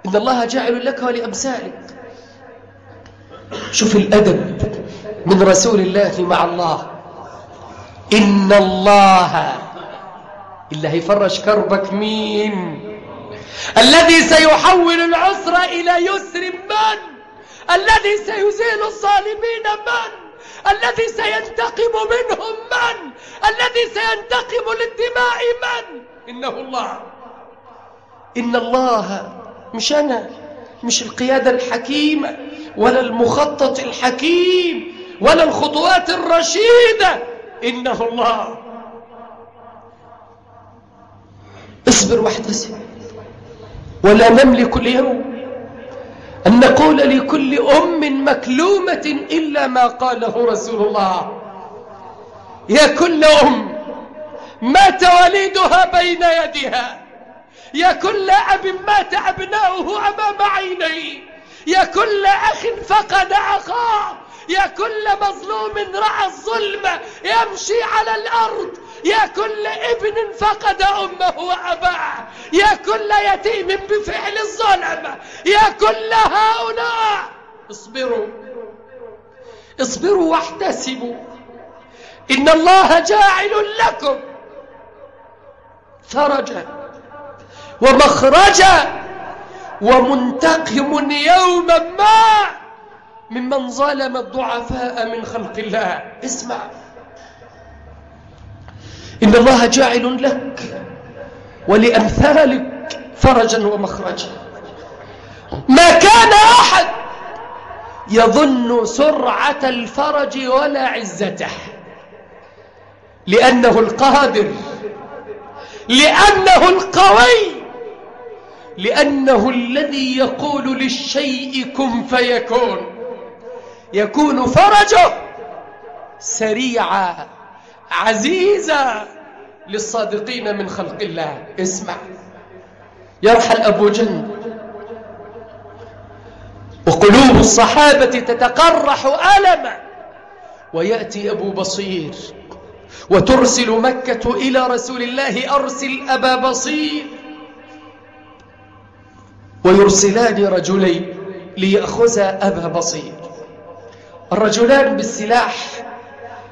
إن الله جاعل لك ولأمثالك. شوف الأدب من رسول الله مع الله. إن الله اللي هيفرج كربك مين الذي سيحول العسر إلى يسر من؟ الذي سيزيل الظالمين من؟ الذي سينتقم منهم من؟ الذي سينتقم للدماء من؟ إنه الله. إن الله مش أنا مش القيادة الحكيمة ولا المخطط الحكيم ولا الخطوات الرشيدة. إنه الله. اصبر واحتسب ولا نملك اليوم أن نقول لكل أم مكلومة إلا ما قاله رسول الله يا كل أم مات وليدها بين يدها يا كل أب مات أبناؤه أمام عينيه. يا كل أخ فقد أخاه. يا كل مظلوم رأى الظلم يمشي على الأرض. يا كل ابن فقد أمه وأباه. يا كل يتيم بفعل الظلم. يا كل هؤلاء. اصبروا. اصبروا واحتسبوا. إن الله جاعل لكم فرجا ومخرجا ومنتقم يوما ما. ممن ظلم الضعفاء من خلق الله. اسمع. إن الله جاعل لك ولأمثالك فرجا ومخرجا. ما كان أحد يظن سرعة الفرج ولا عزته. لأنه القادر. لأنه القوي. لأنه الذي يقول للشيء كن فيكون. يكون فرجه سريعا عزيزا للصادقين من خلق الله. اسمع. يرحل أبو جند وقلوب الصحابة تتقرح ألما ويأتي أبو بصير. وترسل مكة إلى رسول الله أرسل أبا بصير. ويرسلان رجلين ليأخذا أبا بصير. الرجلان بالسلاح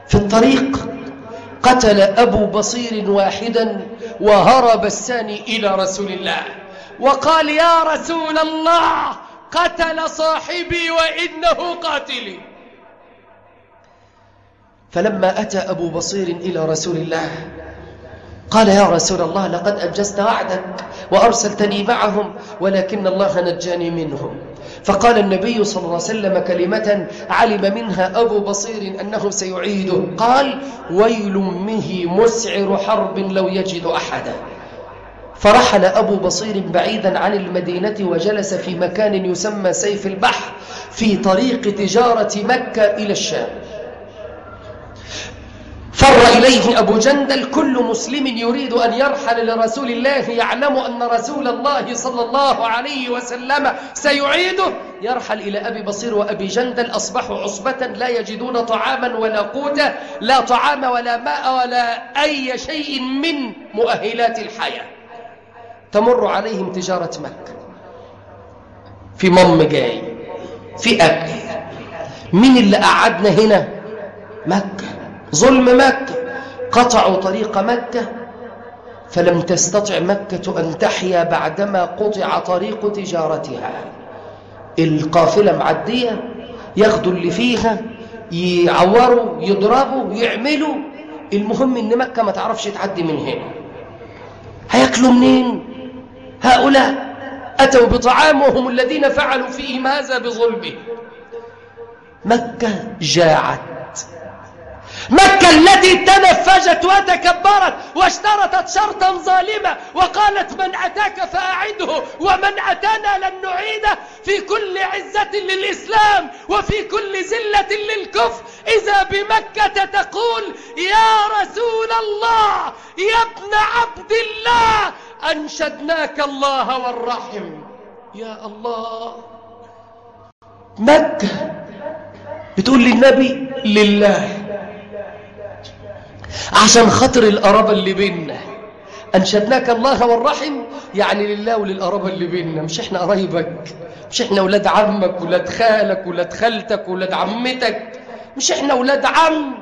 في الطريق. قتل أبو بصير واحدا وهرب الثاني إلى رسول الله. وقال يا رسول الله قتل صاحبي وإنه قاتلي. فلما أتى أبو بصير إلى رسول الله قال يا رسول الله لقد أنجزت وعدك وأرسلتني معهم ولكن الله نجاني منهم. فقال النبي صلى الله عليه وسلم كلمة علم منها أبو بصير أنه سيعيده. قال ويل منه مسعر حرب لو يجد أحدا. فرحل أبو بصير بعيدا عن المدينة وجلس في مكان يسمى سيف البحر في طريق تجارة مكة إلى الشام. فر إليه أبو جندل كل مسلم يريد أن يرحل لرسول الله يعلم أن رسول الله صلى الله عليه وسلم سيعيده. يرحل إلى أبي بصير وأبي جندل أصبحوا عصبة لا يجدون طعاما ولا قوتا لا طعام ولا ماء ولا أي شيء من مؤهلات الحياة. تمر عليهم تجارة مكة. في مم جاي في أكل. مين اللي قعدنا هنا؟ مكة. ظلم مكة قطعوا طريق مكة فلم تستطع مكة أن تحيا بعدما قطع طريق تجارتها. القافلة معدية ياخدوا اللي فيها يعوروا يضربوا يعملوا. المهم إن مكة ما تعرفش تعدي من هنا. هياكلوا منين؟ هؤلاء أتوا بطعامهم الذين فعلوا فيهم هذا بظلمه. مكة جاعت مكة التي تنفجت وتكبرت واشترطت شرطا ظالما وقالت من أتاك فأعده ومن أتانا لن نعيده. في كل عزة للإسلام وفي كل زلة للكفر. إذا بمكة تقول يا رسول الله يا ابن عبد الله أنشدناك الله والرحم. يا الله. مكة بتقول للنبي لله. عشان خاطر القرابة اللي بيننا أنشدناك الله والرحم يعني لله وللقرابة اللي بيننا مش إحنا قرايبك مش إحنا ولاد عمك ولاد خالك ولاد خالتك ولاد عمتك. مش إحنا ولاد عم.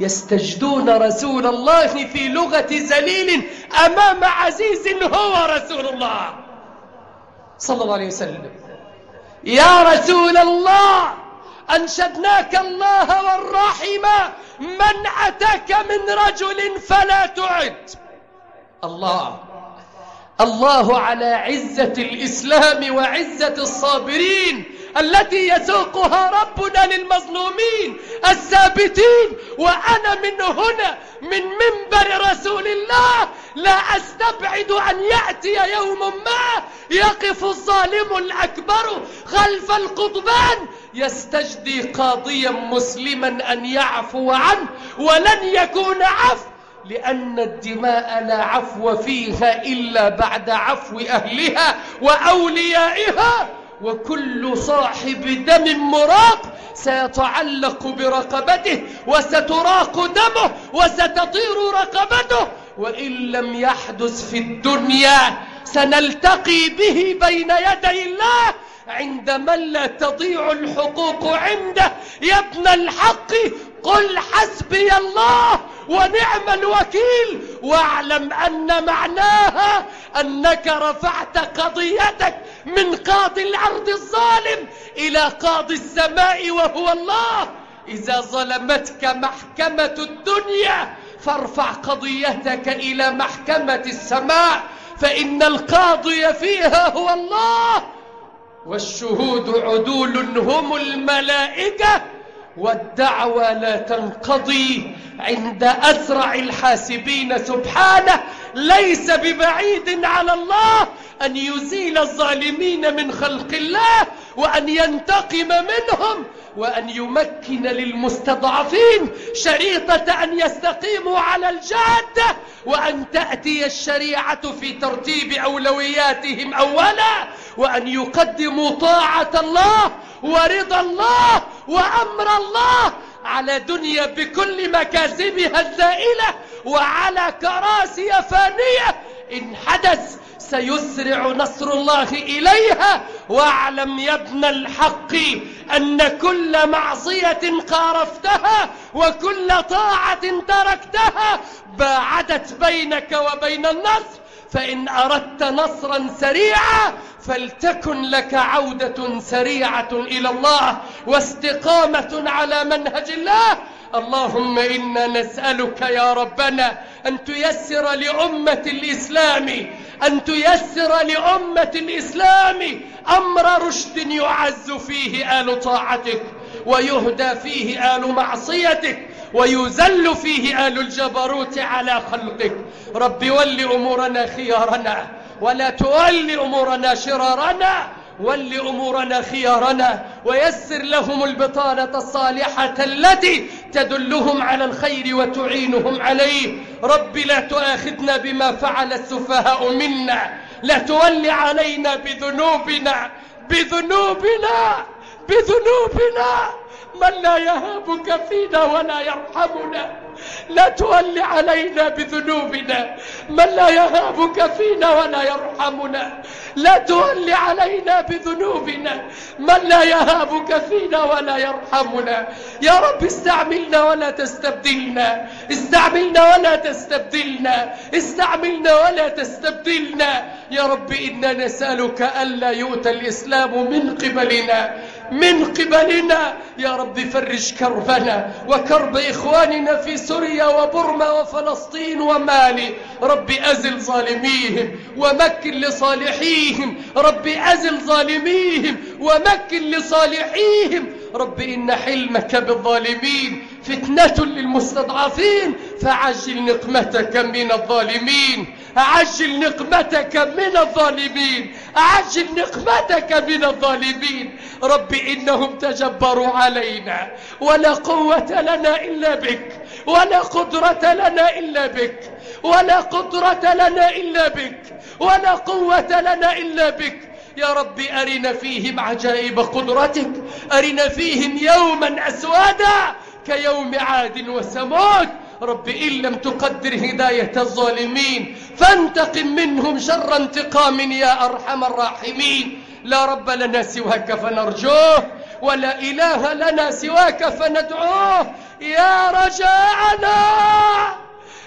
يستجدون رسول الله في لغة ذليل أمام عزيز هو رسول الله. صلى الله عليه وسلم. يا رسول الله أنشدناك الله والرحم منعتك من رجل فلا تعد. الله. الله على عزة الإسلام وعزة الصابرين التي يسوقها ربنا للمظلومين الثابتين. وأنا من هنا من منبر رسول الله لا أستبعد أن يأتي يوم ما يقف الظالم الأكبر خلف القضبان يستجدي قاضيا مسلما أن يعفو عنه ولن يكون عفو. لأن الدماء لا عفو فيها إلا بعد عفو أهلها وأوليائها. وكل صاحب دم مراق سيتعلق برقبته وستراق دمه وستطير رقبته. وإن لم يحدث في الدنيا سنلتقي به بين يدي الله. عند من لا تضيع الحقوق عنده يا ابن الحق قل حسبي الله ونعم الوكيل واعلم أن معناها أنك رفعت قضيتك من قاضي الأرض الظالم إلى قاضي السماء وهو الله. إذا ظلمتك محكمة الدنيا فارفع قضيتك إلى محكمة السماء فإن القاضي فيها هو الله. والشهود عدول هم الملائكة. والدعوى لا تنقضي عند أسرع الحاسبين. سبحانه ليس ببعيد على الله أن يزيل الظالمين من خلق الله وأن ينتقم منهم وأن يمكن للمستضعفين شريطة أن يستقيموا على الجادة وأن تأتي الشريعة في ترتيب أولوياتهم أولا وأن يقدموا طاعة الله ورضا الله وأمر الله على دنيا بكل مكاسبها الزائلة وعلى كراسي فانية. إن حدث سيسرع نصر الله إليها. واعلم يا ابن الحق أن كل معصية قارفتها وكل طاعة تركتها. باعدت بينك وبين النصر فإن أردت نصرا سريعا فلتكن لك عودة سريعة إلى الله واستقامة على منهج الله. اللهم إنا نسألك يا ربنا أن تيسر لأمة الإسلام أن تيسر لأمة الإسلام أمر رشد يعز فيه آل طاعتك. ويهدى فيه آل معصيتك ويزل فيه آل الجبروت على خلقك. رب ول أمورنا خيارنا ولا تول أمورنا شرارنا. ول أمورنا خيارنا ويسر لهم البطانة الصالحة التي تدلهم على الخير وتعينهم عليه. رب لا تؤاخذنا بما فعل السفهاء منا. لا تول علينا بذنوبنا. بذنوبنا. بذنوبنا. من لا يهابك فينا ولا يرحمنا. لا تول علينا بذنوبنا. من لا يهابك فينا ولا يرحمنا. لا تول علينا بذنوبنا. من لا يهابك فينا ولا يرحمنا. يا رب استعملنا ولا تستبدلنا. استعملنا ولا تستبدلنا. استعملنا ولا تستبدلنا. يا رب إنا نسألك ألا يؤتى الإسلام من قبلنا. من قبلنا. يا رب فرج كربنا وكرب إخواننا في سوريا وبرما وفلسطين ومالي. رب أزل ظالميهم ومكن لصالحيهم. رب أزل ظالميهم ومكن لصالحيهم. رب إن حلمك بالظالمين. فتنة للمستضعفين. فعجل نقمتك من الظالمين. عجل نقمتك من الظالمين. عجل نقمتك من الظالمين. رب إنهم تجبروا علينا. ولا قوة لنا إلا بك. ولا قدرة لنا إلا بك. ولا قدرة لنا إلا بك. ولا قوة لنا إلا بك. يا رب أرنا فيهم عجائب قدرتك. أرنا فيهم يوما أسوادا. كيوم عاد وثمود رب إن لم تقدر هداية الظالمين فانتقم منهم شر انتقام يا أرحم الراحمين. لا رب لنا سواك فنرجوه ولا إله لنا سواك فندعوه. يا رجاءنا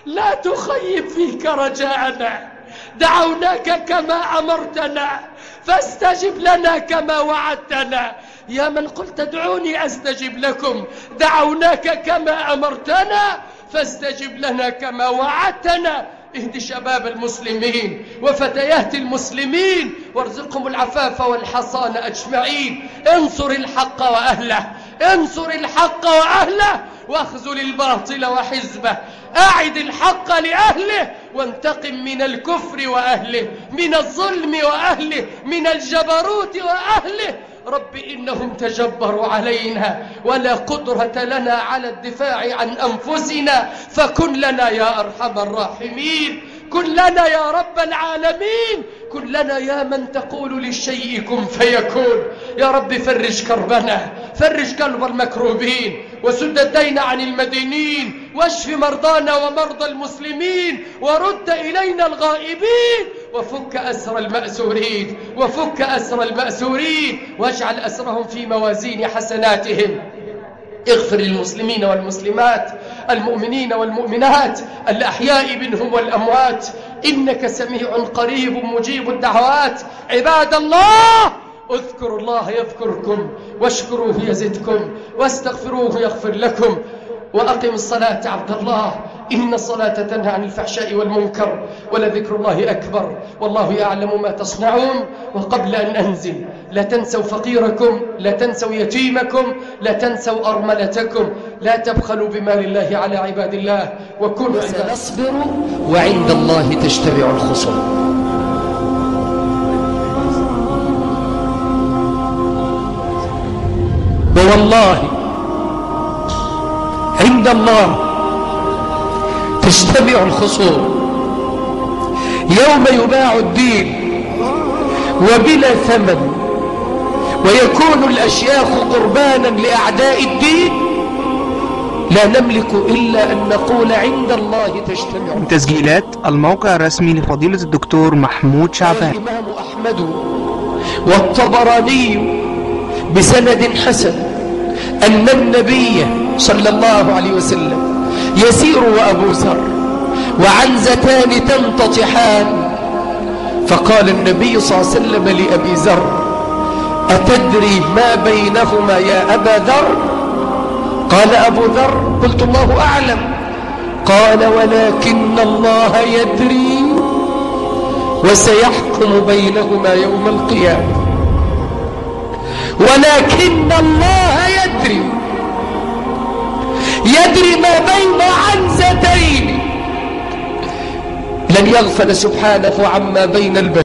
لا تخيب فيك رجاءنا دعوناك كما أمرتنا فاستجب لنا كما وعدتنا. يا من قلت ادعوني أستجب لكم. دعوناك كما أمرتنا فاستجب لنا كما وعدتنا. اهد شباب المسلمين وفتيات المسلمين وارزقهم العفاف والحصان أجمعين. انصر الحق وأهله انصر الحق وأهله واخذل الباطل وحزبه. أعد الحق لأهله وانتقم من الكفر وأهله من الظلم وأهله من الجبروت وأهله. رب إنهم تجبروا علينا ولا قدرة لنا على الدفاع عن أنفسنا فكن لنا يا أرحم الراحمين كن لنا يا رب العالمين كن لنا يا من تقول للشيء كن فيكون يا رب فرج كربنا فرج كرب المكروبين وسد الدين عن المدينين واشف مرضانا ومرضى المسلمين ورد إلينا الغائبين وفك أسر المأسورين وفك أسر المأسورين واجعل أسرهم في موازين حسناتهم. اغفر للمسلمين والمسلمات المؤمنين والمؤمنات الأحياء منهم والأموات. إنك سميع قريب مجيب الدعوات. عباد الله اذكروا الله يذكركم واشكروه يزدكم واستغفروه يغفر لكم وأقم الصلاة عبد الله. إن الصلاة تنهى عن الفحشاء والمنكر ولذكر الله أكبر والله يعلم ما تصنعون وقبل أن أنزل لا تنسوا فقيركم لا تنسوا يتيمكم لا تنسوا أرملتكم لا تبخلوا بمال الله على عباد الله وكونوا سنصبر وعند الله تجتمع الخصوم. ووالله عند الله تجتمع الخصوم. يوم يباع الدين وبلا ثمن ويكون الأشياخ قربانا لأعداء الدين لا نملك إلا أن نقول عند الله تجتمع تسجيلات الموقع الرسمي لفضيلة الدكتور محمود شعبان. الإمام أحمد والطبراني بسند حسن أن النبي صلى الله عليه وسلم يسير وأبو ذر وعنزتان تنتطحان. فقال النبي صلى الله عليه وسلم لأبي ذر أتدري ما بينهما يا أبا ذر؟ قال أبو ذر قلت الله أعلم. قال ولكن الله يدري وسيحكم بينهما يوم القيامة. ولكن الله يدري. يدري ما بين عنزتين. لن يغفل سبحانه عما بين البشر